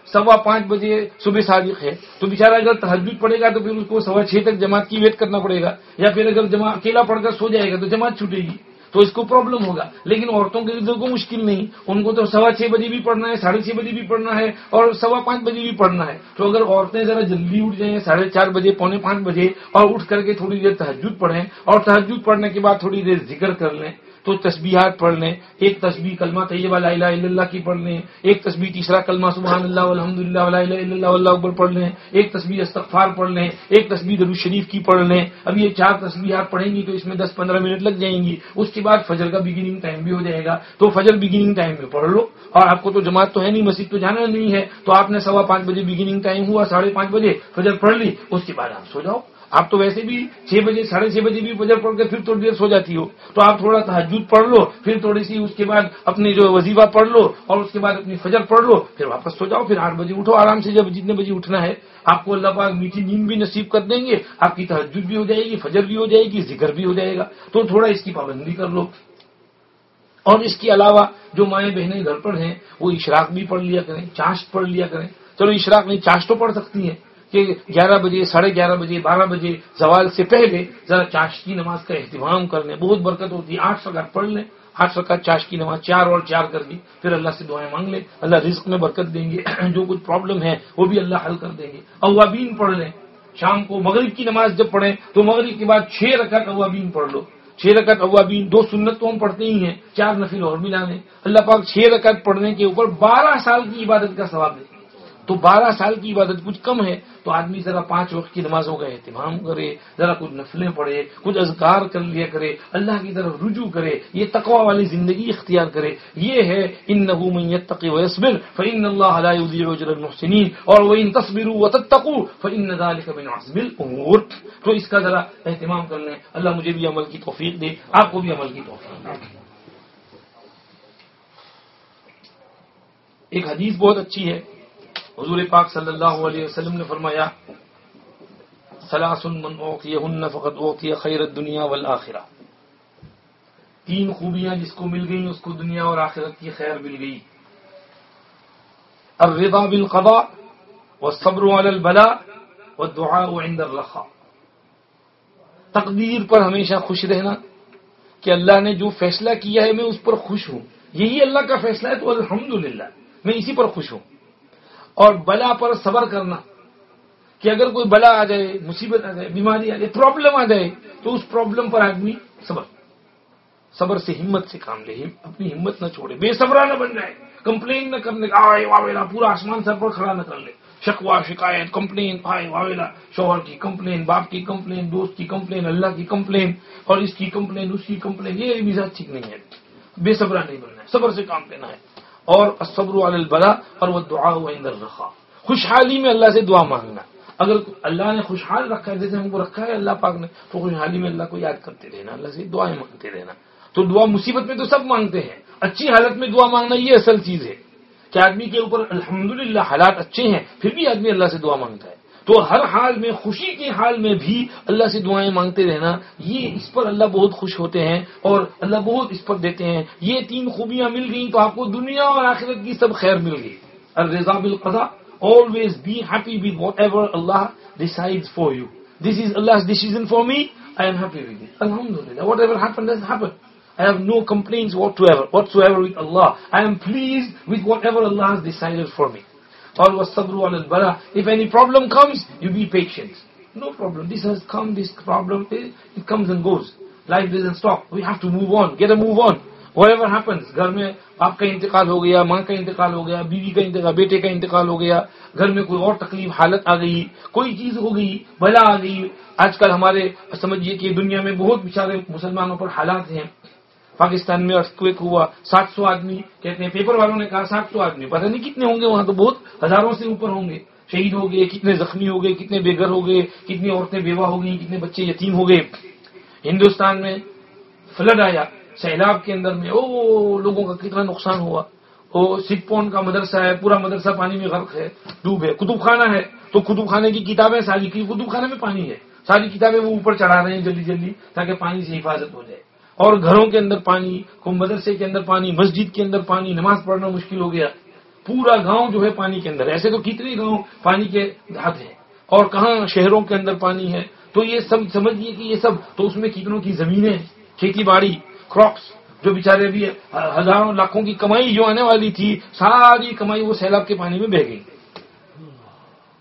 سوا پانچ بجے صبح صادق ہے۔ تو بےچارا اگر تحجد پڑے گا تو پھر اس کو سوا چھ تک جماعت کی ویٹ کرنا پڑے گا۔ یا پھر اگر جمع اکیلا پڑھ کر سو جائے گا تو جماعت چھوٹے گی۔ تو اس کو پرابلم ہوگا۔ لیکن عورتوں کے لیے کو مشکل نہیں۔ ان کو تو سوا چھ بجے بھی پڑھنا ہے، ساڑھے چھ بجے بھی پڑھنا ہے اور سوا پانچ بجے بھی پڑھنا ہے۔ تو اگر عورتیں ذرا جلدی اٹھ جائیں، ساڑھے چار بجے، پونے پانچ بجے اور اٹھ کر کے تھوڑی دیر تحجد پڑھیں اور تحجد پڑھنے کے بعد تھوڑی دیر ذکر کر لیں تو تسبیحات پڑھ لیں، ایک تسبیح کلمہ طیبہ لا الہ الا اللہ کی پڑھ لیں، ایک تسبیح تیسرا کلمہ سبحان اللہ الحمد للہ الہ الا اللہ اللہ اکبر پڑھ لیں، ایک تسبیح استغفار پڑھ لیں، ایک تسبیح درو شریف کی پڑھ لیں۔ اب یہ چار تسبیحات پڑھیں گی تو اس میں دس پندرہ منٹ لگ جائیں گی۔ اس کے بعد فجر کا بگننگ ٹائم بھی ہو جائے گا۔ تو فجر بگننگ ٹائم میں پڑھ لو۔ اور آپ کو تو جماعت تو ہے نہیں، مسجد تو جانا نہیں ہے۔ تو آپ نے سوا پانچ بجے بگننگ ٹائم ہوا، ساڑھے پانچ بجے فجر پڑھ لی، اس کے بعد آپ سو جاؤ۔ آپ تو ویسے بھی چھ بجے، ساڑھے چھ بجے بھی فجر پڑھ کے پھر تھوڑی دیر سو جاتی ہو۔ تو آپ تھوڑا تحجد پڑھ لو، پھر تھوڑی سی اس کے بعد اپنی جو وظیفہ پڑھ لو اور اس کے بعد اپنی فجر پڑھ لو، پھر واپس سو جاؤ، پھر آٹھ بجے اٹھو۔ آرام سے جب جتنے بجے اٹھنا ہے، آپ کو اللہ پاک میٹھی نیند بھی نصیب کر دیں گے، آپ کی تحجد بھی ہو جائے گی، فجر بھی ہو جائے گی، ذکر بھی ہو جائے گا۔ تو تھوڑا اس کی پابندی کر لو۔ اور اس کے علاوہ جو مائیں بہنیں گھر پر ہیں، وہ اشراق بھی پڑھ لیا کریں، چاشت پڑھ لیا کریں۔ چلو، اشراق نہیں، چاشت تو پڑھ سکتی ہیں۔ کہ گیارہ بجے، ساڑھے گیارہ بجے، بارہ بجے زوال سے پہلے ذرا چاش کی نماز کا اہتمام کر لیں۔ بہت برکت ہوتی ہے۔ آٹھ رکعت پڑھ لیں۔ آٹھ رکعت چاش کی نماز، چار اور چار کر دی۔ پھر اللہ سے دعائیں مانگ لیں۔ اللہ رزق میں برکت دیں گے۔ جو کچھ پرابلم ہے، وہ بھی اللہ حل کر دیں گے۔ اوابین پڑھ لیں۔ شام کو مغرب کی نماز جب پڑھیں، تو مغرب کے بعد چھ رکعت اوابین پڑھ لو۔ چھ رکعت اوابین دو سنت تو ہم پڑھتے ہی ہیں۔ چار نفل اور ملانے اللہ پاک چھ رکعت پڑھنے کے اوپر بارہ سال کی عبادت کا ثواب دے۔ تو بارہ سال کی عبادت کچھ کم ہے، تو آدمی ذرا پانچ وقت کی نمازوں کا اہتمام کرے، ذرا کچھ نفلیں پڑھے، کچھ اذکار کر لیا کرے، اللہ کی طرف رجوع کرے، یہ تقوا والی زندگی اختیار کرے۔ یہ ہے ان نحومیت تقی وصبر فعن اللہ علیہ المحسنین، اور وہ ان تصبر و تقو فن الامور۔ تو اس کا ذرا اہتمام کر لیں۔ اللہ مجھے بھی عمل کی توفیق دے، آپ کو بھی عمل کی توفیق دے۔ ایک حدیث بہت اچھی ہے۔ حضور پاک صلی اللہ علیہ وسلم نے فرمایا من اوقیہن فقط اوقی خیر دنیا والآخرہ. تین خوبیاں جس کو مل گئیں، اس کو دنیا اور آخرت کی خیر مل گئی۔ الرضا بالقضاء والصبر على البلاء والدعاء عند الرخاء۔ تقدیر پر ہمیشہ خوش رہنا کہ اللہ نے جو فیصلہ کیا ہے، میں اس پر خوش ہوں۔ یہی اللہ کا فیصلہ ہے تو الحمدللہ، میں اسی پر خوش ہوں۔ اور بلا پر صبر کرنا کہ اگر کوئی بلا آ جائے، مصیبت آ جائے، بیماری آ جائے پرابلم آ جائے، تو اس پرابلم پر آدمی صبر۔ صبر سے ہمت سے کام لے اپنی ہمت نہ چھوڑے، بے صبرا نہ بن جائے کمپلین نہ کرنے کا پورا آسمان سر پر کھڑا نہ کر لے۔ شکوا، شکایت کمپلین آئے واویلا، شوہر کی کمپلین باپ کی کمپلین دوست کی کمپلین اللہ کی کمپلین اور اس کی کمپلین اس کی کمپلین یہ مزاج ٹھیک نہیں ہے۔ بے صبرا نہیں بننا ہے، صبر سے کام لینا ہے۔ اور صبر البلا اور وہ دعا ہوا اندر رکھا خوشحالی میں اللہ سے دعا مانگنا۔ اگر اللہ نے خوشحال رکھا ہے، جیسے ہم کو رکھا ہے اللہ پاک نے، تو خوشحالی میں اللہ کو یاد کرتے رہنا، اللہ سے دعائیں مانگتے رہنا۔ تو دعا مصیبت میں تو سب مانگتے ہیں۔ اچھی حالت میں دعا مانگنا یہ اصل چیز ہے کہ آدمی کے اوپر الحمدللہ حالات اچھے ہیں، پھر بھی آدمی اللہ سے دعا مانگتا ہے۔ تو ہر حال میں، خوشی کے حال میں بھی اللہ سے دعائیں مانگتے رہنا، یہ اس پر اللہ بہت خوش ہوتے ہیں اور اللہ بہت اس پر دیتے ہیں۔ یہ تین خوبیاں مل گئیں تو آپ کو دنیا اور آخرت کی سب خیر مل گئی۔ الرضا بالقضا always be happy with whatever Allah for you this is Allah decision for me I am happy with الحمد للہ اللہ I am please with whatever If any problem comes, you be patient. No problem. This has come, this problem, eh, it comes and goes. Life doesn't stop. We have to move on. Get a move on. Whatever happens, گھر میں باپ کا انتقال ہو گیا ماں کا انتقال ہو گیا بیوی کا انتقال بیٹے کا انتقال ہو گیا گھر میں کوئی اور تکلیف حالت آ گئی کوئی چیز ہو گئی بلا آ گئی آج کل ہمارے سمجھیے کہ دنیا میں بہت بیچارے مسلمانوں پر حالات ہیں پاکستان میں ارتھ ہوا، سات سو آدمی، کہتے ہیں پیپر والوں نے کہا سات سو آدمی، پتہ نہیں کتنے ہوں گے وہاں تو بہت ہزاروں سے اوپر ہوں گے، شہید ہو گئے، کتنے زخمی ہو گئے، کتنے بے گھر ہو گئے، کتنی عورتیں بیوہ ہو گئی کتنے بچے یتیم ہو گئے۔ ہندوستان میں فلڈ آیا، سیلاب کے اندر میں او لوگوں کا کتنا نقصان ہوا۔ وہ سکھ پون کا مدرسہ ہے، پورا مدرسہ پانی میں غرق ہے، ڈوب ہے، کتب خانہ ہے۔ تو کتب خانے کی کتابیں ساری کی، کتب خانے میں پانی ہے۔ ساری کتابیں وہ اوپر چڑھا رہے ہیں جلدی جلدی، تاکہ پانی سے حفاظت ہو جائے۔ اور گھروں کے اندر پانی، کو مدرسے کے اندر پانی، مسجد کے اندر پانی، نماز پڑھنا مشکل ہو گیا۔ پورا گاؤں جو ہے پانی کے اندر۔ ایسے تو کتنے گاؤں پانی کے دھات ہیں۔ اور کہاں شہروں کے اندر پانی ہے؟ تو یہ سب سمجھیے کہ یہ سب تو اس میں کتنوں کی زمینیں کھیتی باڑی کراپس جو بےچارے بھی ہزاروں لاکھوں کی کمائی جو آنے والی تھی، ساری کمائی وہ سیلاب کے پانی میں بہ گئی۔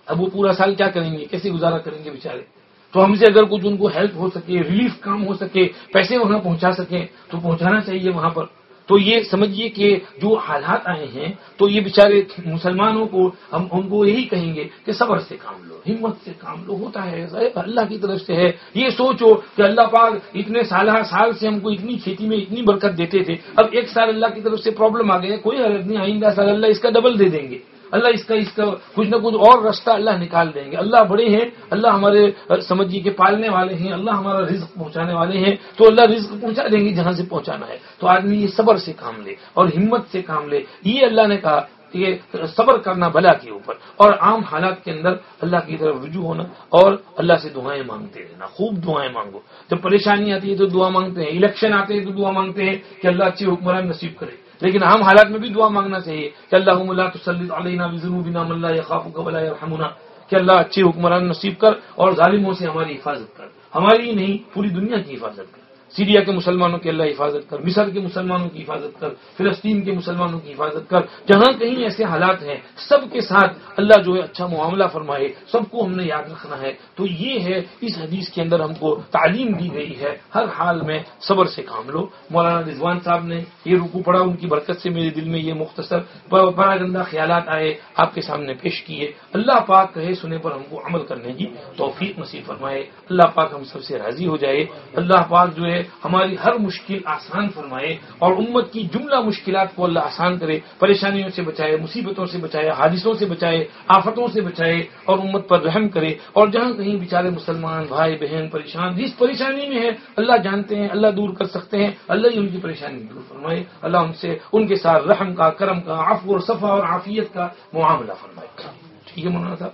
اب وہ پورا سال کیا کریں گے؟ کیسے گزارا کریں گے بےچارے تو ہم سے اگر کچھ ان کو ہیلپ ہو سکے ریلیف کام ہو سکے، پیسے وہاں پہنچا سکیں، تو پہنچانا چاہیے وہاں پر۔ تو یہ سمجھیے کہ جو حالات آئے ہیں، تو یہ بیچارے مسلمانوں کو ہم، ان کو یہی کہیں گے کہ صبر سے کام لو، ہمت سے کام لو، ہوتا ہے اللہ کی طرف سے ہے۔ یہ سوچو کہ اللہ پاک اتنے سال سال سے ہم کو اتنی کھیتی میں اتنی برکت دیتے تھے۔ اب ایک سال اللہ کی طرف سے پرابلم آ گئے کوئی حالت نہیں، آئندہ سال اللہ اس کا ڈبل دے دیں گے۔ اللہ اس کا اس کا کچھ نہ کچھ اور رستہ اللہ نکال دیں گے۔ اللہ بڑے ہیں، اللہ ہمارے سمجھیے کے پالنے والے ہیں، اللہ ہمارا رزق پہنچانے والے ہیں، تو اللہ رزق پہنچا دیں گے جہاں سے پہنچانا ہے۔ تو آدمی یہ صبر سے کام لے اور ہمت سے کام لے۔ یہ اللہ نے کہا کہ صبر کرنا بلا کے اوپر۔ اور عام حالات کے اندر اللہ کی طرف رجوع ہونا اور اللہ سے دعائیں مانگتے رہنا۔ خوب دعائیں مانگو۔ جب پریشانی آتی ہے تو دعا مانگتے ہیں، الیکشن آتے ہیں تو دعا مانگتے ہیں کہ اللہ اچھی حکمران نصیب کرے۔ لیکن ہم حالات میں بھی دعا مانگنا چاہیے کہ اللہ تسلط علینا بذنوبنا من اللہ خاف ولا يرحمنا کہ اللہ اچھے حکمران نصیب کر اور ظالموں سے ہماری حفاظت کر۔ ہماری ہی نہیں، پوری دنیا کی حفاظت کر۔ سیریا کے مسلمانوں کی اللہ حفاظت کر مصر کے مسلمانوں کی حفاظت کر، فلسطین کے مسلمانوں کی حفاظت کر۔ جہاں کہیں ایسے حالات ہیں، سب کے ساتھ اللہ جو ہے اچھا معاملہ فرمائے، سب کو ہم نے یاد رکھنا ہے۔ تو یہ ہے، اس حدیث کے اندر ہم کو تعلیم دی گئی ہے۔ ہر حال میں صبر سے کام لو۔ مولانا رضوان صاحب نے یہ رکو پڑا ان کی برکت سے میرے دل میں یہ مختصر بڑا گندہ خیالات آئے، آپ کے سامنے پیش کیے۔ اللہ پاک کہے، سنے پر ہم کو عمل کرنے کی توفیق نصیب فرمائے۔ اللہ پاک ہم سب سے راضی ہو جائے۔ اللہ پاک جو ہے ہماری ہر مشکل آسان فرمائے اور امت کی جملہ مشکلات کو اللہ آسان کرے، پریشانیوں سے بچائے، مصیبتوں سے بچائے، حادثوں سے بچائے، آفتوں سے بچائے اور امت پر رحم کرے۔ اور جہاں کہیں بیچارے مسلمان، بھائی، بہن پریشان، جس پریشانی میں ہے، اللہ جانتے ہیں، اللہ دور کر سکتے ہیں، اللہ ہی ان کی پریشانی دور فرمائے۔ اللہ ان سے ان کے ساتھ رحم کا، کرم کا، عفو اور صفا اور عافیت کا معاملہ فرمائے۔ ٹھیک ہے مولانا صاحب؟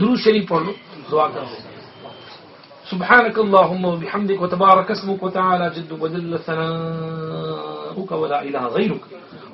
درو شریف پڑھ لو، دعا کر سبحانك اللهم وبحمدك وتبارك اسمك وتعالى جدك وجل ثناؤك ولا إله غيرك.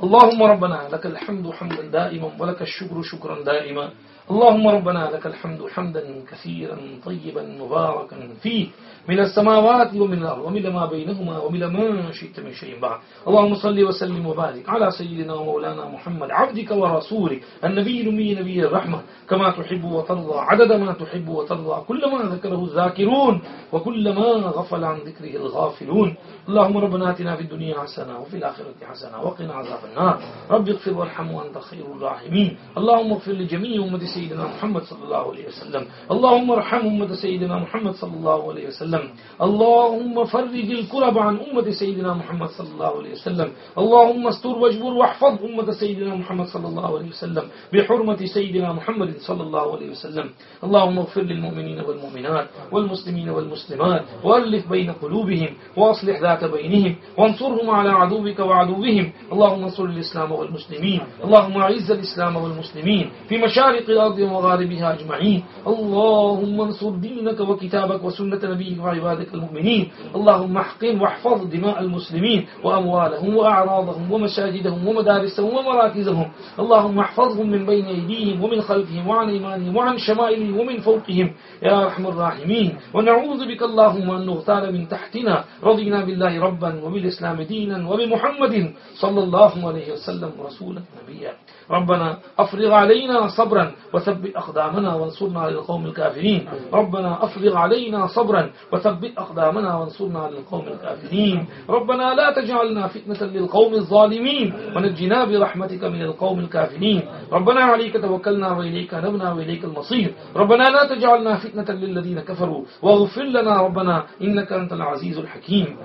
اللهم ربنا لك الحمد حمدا دائما ولك الشكر شكرا دائما. اللهم ربنا لك الحمد حمدا كثيرا طيبا مباركا فيه من السماوات ومن الأرض ومن ما بينهما ومن ما شئت من شيء بعد. اللهم صل وسلم وبارك على سيدنا ومولانا محمد عبدك ورسولك النبي الأمي نبي الرحمة. كما تحب وترضى عدد ما تحب وترضى كل ما ذكره الذاكرون وكل ما غفل عن ذكره الغافلون. اللهم ربنا آتنا في الدنيا حسنة وفي الآخرة حسنة وقنا عذاب النار. رب اغفر وارحم وأنت خير الراحمين. اللهم اغفر لجميع أمة سيدنا محمد صلى الله عليه وسلم. اللهم ارحم أمة سيدنا محمد صلى الله عليه وسلم. اللهم فرج الكرب عن أمة سيدنا محمد صلى الله عليه وسلم. اللهم استر واجبر واحفظ أمة سيدنا محمد صلى الله عليه وسلم بحرمة سيدنا محمد صلى الله عليه وسلم. اللهم اغفر للمؤمنين والمؤمنات والمسلمين والمسلمات وألف بين قلوبهم وأصلح ذات بينهم وانصرهم على عدوك وعدوهم. اللهم انصر الإسلام والمسلمين. اللهم أعز الإسلام والمسلمين في مشارق الأرض ومغاربها أجمعين. اللهم انصر دينك وكتابك وسنة نبيك وعبادك المؤمنين. اللهم احقن واحفظ دماء المسلمين وأموالهم وأعراضهم ومساجدهم ومدارسهم ومراكزهم. اللهم احفظهم من بين أيديهم ومن خلفهم وعن إيمانهم وعن شمائلهم ومن فوقهم. يا أرحم الراحمين. ونعوذ بك اللهم أن نغتال من تحتنا. رضينا بالله ربا وبالإسلام دينا وبمحمد صلى الله عليه وسلم رسولا نبيا. ربنا أفرغ علينا صبرا وثبت أقدامنا وانصرنا على القوم الكافرين. ربنا أفرغ علينا صبرا وثبت أقدامنا وانصرنا على القوم الكافرين. ربنا لا تجعلنا فتنة للقوم الظالمين ونجنا برحمتك من القوم الكافرين. ربنا عليك توكلنا وإليك نبنا وإليك المصير. ربنا لا تجعلنا فتنة للذين كفروا واغفر لنا ربنا إنك أنت العزيز الحكيم.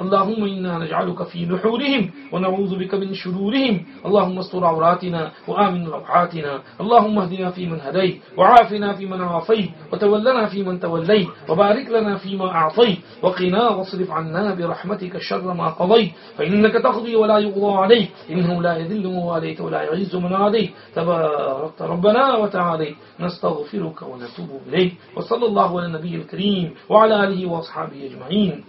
اللهم إنا نجعلك في نحورهم ونعوذ بك من شرورهم. اللهم استر عوراتنا وآمن روحاتنا اللهم اهدنا في من هديت وعافنا في من عافيت وتولنا في من توليت وبارك لنا فيما أعطيت وقنا واصرف عنا برحمتك شر ما قضيت. فإنك تقضي ولا يقضى عليك. إنه لا يذل من واليت ولا يعز من عاديت. تباركت ربنا وتعالي نستغفرك ونتوب إليك. وصلى الله على النبي الكريم وعلى آله وأصحابه أجمعين.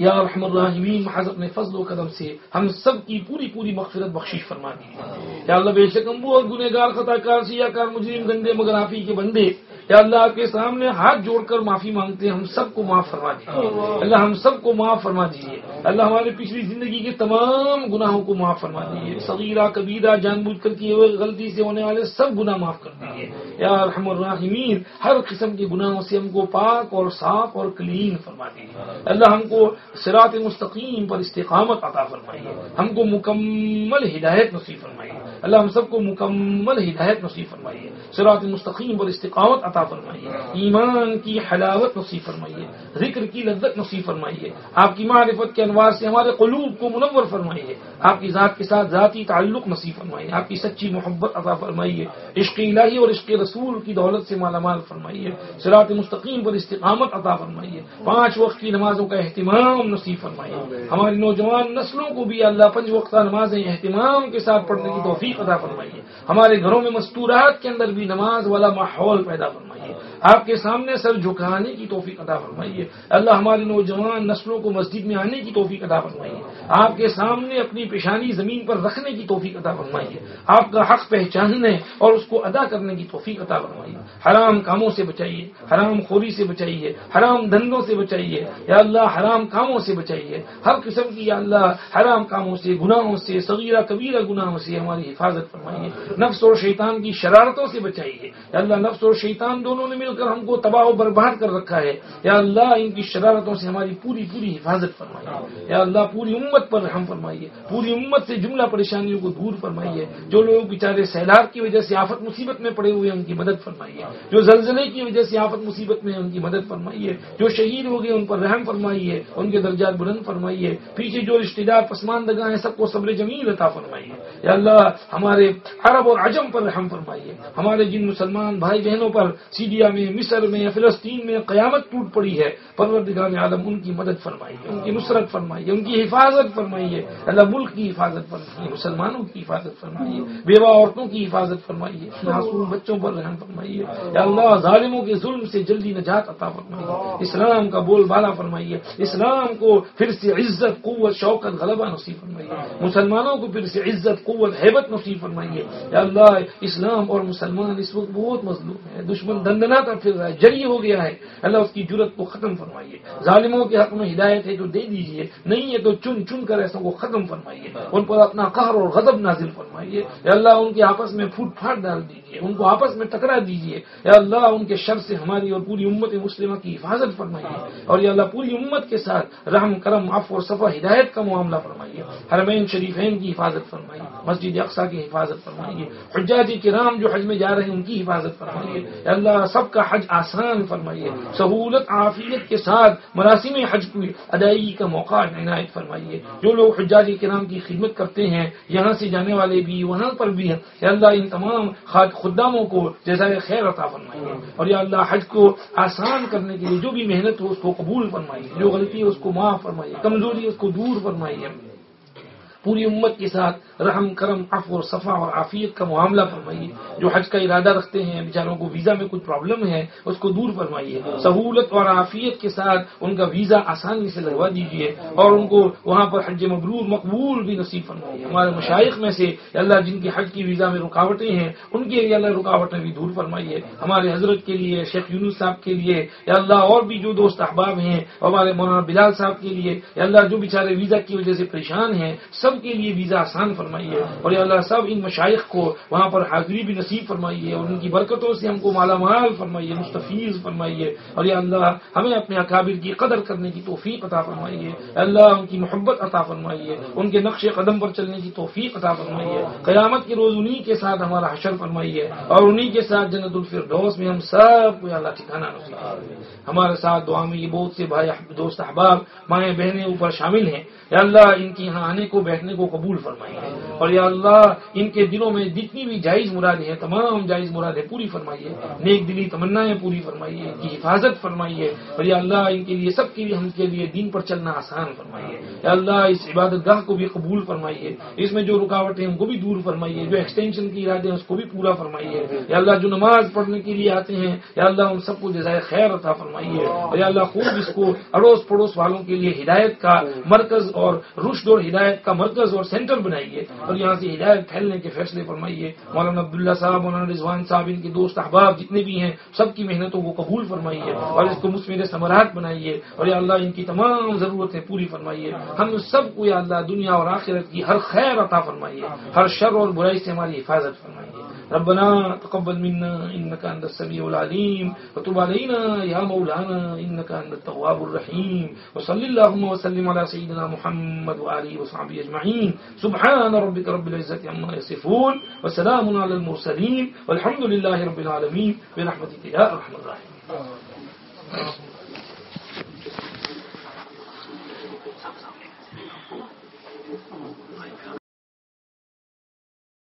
یا رحم الرحمین محض اپنے فضل و قدم سے ہم سب کی پوری پوری مغفرت بخشش فرما دی یا اللہ بے شک ہم وہ گنہ گار خطا کار سیاہ کار مجرم گندے مگر آپ ہی کے بندے یا اللہ آپ کے سامنے ہاتھ جوڑ کر معافی مانگتے ہیں ہم سب کو معاف فرما دیجیے اللہ ہم سب کو معاف فرما دیجیے اللہ ہمارے پچھلی زندگی کے تمام گناہوں کو معاف فرما دیجیے صغیرہ کبیرہ جان بوجھ کر کیے ہوئے غلطی سے ہونے والے سب گناہ معاف کر دیجیے یا رحم الرحمین ہر قسم کے گناہوں سے ہم کو پاک اور صاف اور کلین فرما دیجیے اللہ ہم کو سرات مستقیم پر استقامت عطا فرمائیے۔ ہم کو مکمل ہدایت نصیب فرمائیے۔ اللہ ہم سب کو مکمل ہدایت نصیب فرمائیے۔ سرات مستقیم پر استقامت عطا فرمائیے۔ ایمان کی حلاوت نصیب فرمائیے۔ ذکر کی لذت نصیب فرمائیے۔ آپ کی معرفت کے انوار سے ہمارے قلوب کو منور فرمائیے۔ آپ کی ذات کے ساتھ ذاتی تعلق نصیب فرمائیے۔ آپ کی سچی محبت عطا فرمائیے۔ عشق الہی اور عشق رسول کی دولت سے مالا مال فرمائیے۔ سرات مستقیم پر استقامت عطا فرمائیے۔ پانچ وقت کی نمازوں کا اہتمام نصیب فرمائیے۔ ہماری نوجوان نسلوں کو بھی اللہ پنج وقت نمازیں اہتمام کے ساتھ پڑھنے کی توفیق عطا فرمائیے۔ ہمارے گھروں میں مستورات کے اندر بھی نماز والا ماحول پیدا فرمائیے۔ فرمائیے۔ آپ کے سامنے سر جھکانے کی توفیق عطا فرمائیے۔ اللہ ہمارے نوجوان نسلوں کو مسجد میں آنے کی توفیق عطا فرمائیے۔ آپ کے سامنے اپنی پیشانی زمین پر رکھنے کی توفیق عطا فرمائیے۔ آپ کا حق پہچاننے اور اس کو ادا کرنے کی توفیق عطا فرمائیے۔ حرام کاموں سے بچائیے، حرام خوری سے بچائیے، حرام دھندوں سے بچائیے۔ یا اللہ، حرام کاموں سے بچائیے۔ ہر قسم کی یا اللہ، حرام کاموں سے، گناہوں سے، صغیرہ کبیرہ گناہوں سے ہماری حفاظت فرمائیے۔ نفس اور شیطان کی شرارتوں سے بچائیے۔ یا اللہ، نفس اور شیطان دونوں نے مل کر ہم کو تباہ و برباد کر رکھا ہے۔ یا اللہ، ان کی شرارتوں سے ہماری پوری پوری حفاظت فرمائیے۔ یا اللہ، پوری امت پر رحم فرمائیے۔ پوری امت سے جملہ پریشانیوں کو دور فرمائیے۔ جو لوگ بیچارے سیلاب کی وجہ سے آفت مصیبت میں پڑے ہوئے ان کی مدد فرمائیے۔ جو زلزلے کی وجہ سے آفت مصیبت میں ان کی مدد فرمائیے۔ جو شہید ہو گئے، ان پر رحم فرمائیے۔ ان کے درجات بلند فرمائیے۔ پیچھے جو رشتے دار پسماندگاہ ہیں، سب کو صبر جمیل عطا فرمائیے۔ یا اللہ، ہمارے عرب اور عجم پر رحم فرمائیے۔ ہمارے جن مسلمان بھائی بہنوں پر سیریا میں، مصر میں، فلسطین میں قیامت ٹوٹ پڑی ہے۔ پروردگار عالم ان کی مدد فرمائیے ان کی نصرت فرمائیے ان کی حفاظت فرمائیے اللہ ملک کی حفاظت فرمائیے مسلمانوں کی حفاظت فرمائیے بیوہ عورتوں کی حفاظت فرمائیے معصوم بچوں پر رحم فرمائیے یا اللہ، ظالموں کے ظلم سے جلدی نجات عطا فرمائیے اسلام کا بول بالا فرمائیے اسلام کو پھر سے عزت، قوت شوقت غلبہ نصیب فرمائیے مسلمانوں کو پھر سے عزت، قوت، حیبت نصیب فرمائیے یا اللہ، اسلام اور مسلمان اس وقت بہت مظلوم ہے دشمن دشمن دندنا کر پھر رہا ہے جری ہو گیا ہے۔ اللہ اس کی جرت کو ختم فرمائیے۔ ظالموں کے حق میں ہدایت ہے تو دے دیجیے نہیں ہے تو چن چن کر ایسا کو ختم فرمائیے۔ ان پر اپنا قہر اور غضب نازل فرمائیے۔ یا اللہ، ان کے آپس میں پھوٹ پھاٹ ڈال دیجیے ان کو آپس میں ٹکرا دیجیے یا اللہ، ان کے شر سے ہماری اور پوری امت مسلمہ کی حفاظت فرمائیے۔ اور یا اللہ، پوری امت کے ساتھ رحم، کرم، عفو اور صفا، ہدایت کا معاملہ فرمائیے۔ حرمین شریفین کی حفاظت فرمائیے۔ مسجد اقسا کی حفاظت فرمائیے۔ حجاجی کرام جو حج میں جا رہے ہیں، ان کی حفاظت فرمائیے۔ اللہ سب کا حج آسان فرمائیے، سہولت، عافیت کے ساتھ مراسم حج کی ادائیگی کا موقع عنایت فرمائیے۔ جو لوگ حجاجی کرام کی خدمت کرتے ہیں، یہاں سے جانے والے بھی، وہاں پر بھی ہیں۔ یا اللہ ان تمام خداموں کو جیسا خیر عطا فرمائیے۔ اور یا اللہ حج کو آسان کرنے کے لیے جو بھی محنت ہو، اس کو قبول فرمائیے۔ جو غلطی ہے، اس کو معاف فرمائیے۔ کمزوری، اس کو دور فرمائیے۔ پوری امت کے ساتھ رحم، کرم، عفو اور صفا اور عافیت کا معاملہ فرمائیے۔ جو حج کا ارادہ رکھتے ہیں، بیچاروں کو ویزا میں کچھ پرابلم ہے، اس کو دور فرمائیے۔ سہولت اور عافیت کے ساتھ ان کا ویزا آسانی سے لگوا دیجیے اور ان کو وہاں پر حج مبرور، مقبول بھی نصیب فرمائیے۔ ہمارے مشائق میں سے اللہ جن کی حج کی ویزا میں رکاوٹیں ہیں، ان کے لیے اللہ رکاوٹیں بھی دور فرمائیے۔ ہمارے حضرت کے لیے، شیخ یونس صاحب کے لیے، یا اللہ اور بھی جو دوست احباب ہیں، ہمارے مولانا بلال صاحب کے لیے، یا اللہ جو بیچارے ویزا کی وجہ سے پریشان ہیں، سب سب کے لیے ویزا آسان فرمائیے۔ اور یا اللہ سب ان مشائق کو وہاں پر حاضری بھی نصیب فرمائیے اور ان کی برکتوں سے ہم کو مالا مال فرمائیے، مستفیض فرمائیے۔ اور یا اللہ ہمیں اپنے اکابر کی قدر کرنے کی توفیق عطا فرمائیے۔ اللہ ان کی محبت عطا فرمائیے، ان کے نقش قدم پر چلنے کی توفیق عطا فرمائیے۔ قیامت کے روز انہی کے ساتھ ہمارا حشر فرمائیے اور انہی کے ساتھ جنت الفردوس میں ہم سب کو اللہ ٹھکانا ہمارے ساتھ دعا میں یہ بہت سے بھائی دوست احباب، مائیں بہنیں اوپر شامل ہیں۔ یا اللہ ان کی یہاں آنے کو بیٹھنے کو قبول فرمائیے اور یا اللہ، ان کے دلوں میں جتنی بھی جائز مرادیں ہیں، تمام جائز مرادیں پوری فرمائیے نیک دلی تمنا پوری فرمائیے ان کی حفاظت فرمائیے اور یا اللہ، ان کے لیے، سب کے لیے، ہم کے لیے دین پر چلنا آسان فرمائیے یا اللہ، اس عبادت گاہ کو بھی قبول فرمائیے اس میں جو رکاوٹیں ان کو بھی دور فرمائیے جو ایکسٹینشن کی ارادے ہیں، اس کو بھی پورا فرمائیے یا اللہ، جو نماز پڑھنے کے لیے آتے ہیں، یا اللہ ان سب کو جزائے خیر عطا فرمائیے اور یا اللہ، خوب اس کو اڑوس پڑوس والوں کے لیے ہدایت کا مرکز اور رشد اور ہدایت کا مرکز اور سینٹر بنائیے اور یہاں سے ہدایت پھیلنے کے فیصلے فرمائیے۔ مولانا عبداللہ صاحب، مولانا رضوان صاحب، ان کے دوست احباب جتنے بھی ہیں، سب کی محنتوں کو قبول فرمائیے اور اس کو مسمر ثمرات بنائیے اور یا اللہ ان کی تمام ضرورتیں پوری فرمائیے۔ ہم سب کو یا اللہ دنیا اور آخرت کی ہر خیر عطا فرمائیے، ہر شر اور برائی سے ہماری حفاظت فرمائیے۔ ربنا تقبل منا إنك أنت السميع العليم وتب علينا يا مولانا إنك أنت التواب الرحيم وصل اللهم وسلم على سيدنا محمد وآله وصحبه أجمعين سبحان ربك رب العزة عما يصفون وسلام على المرسلين والحمد لله رب العالمين برحمتك يا أرحم الراحمين.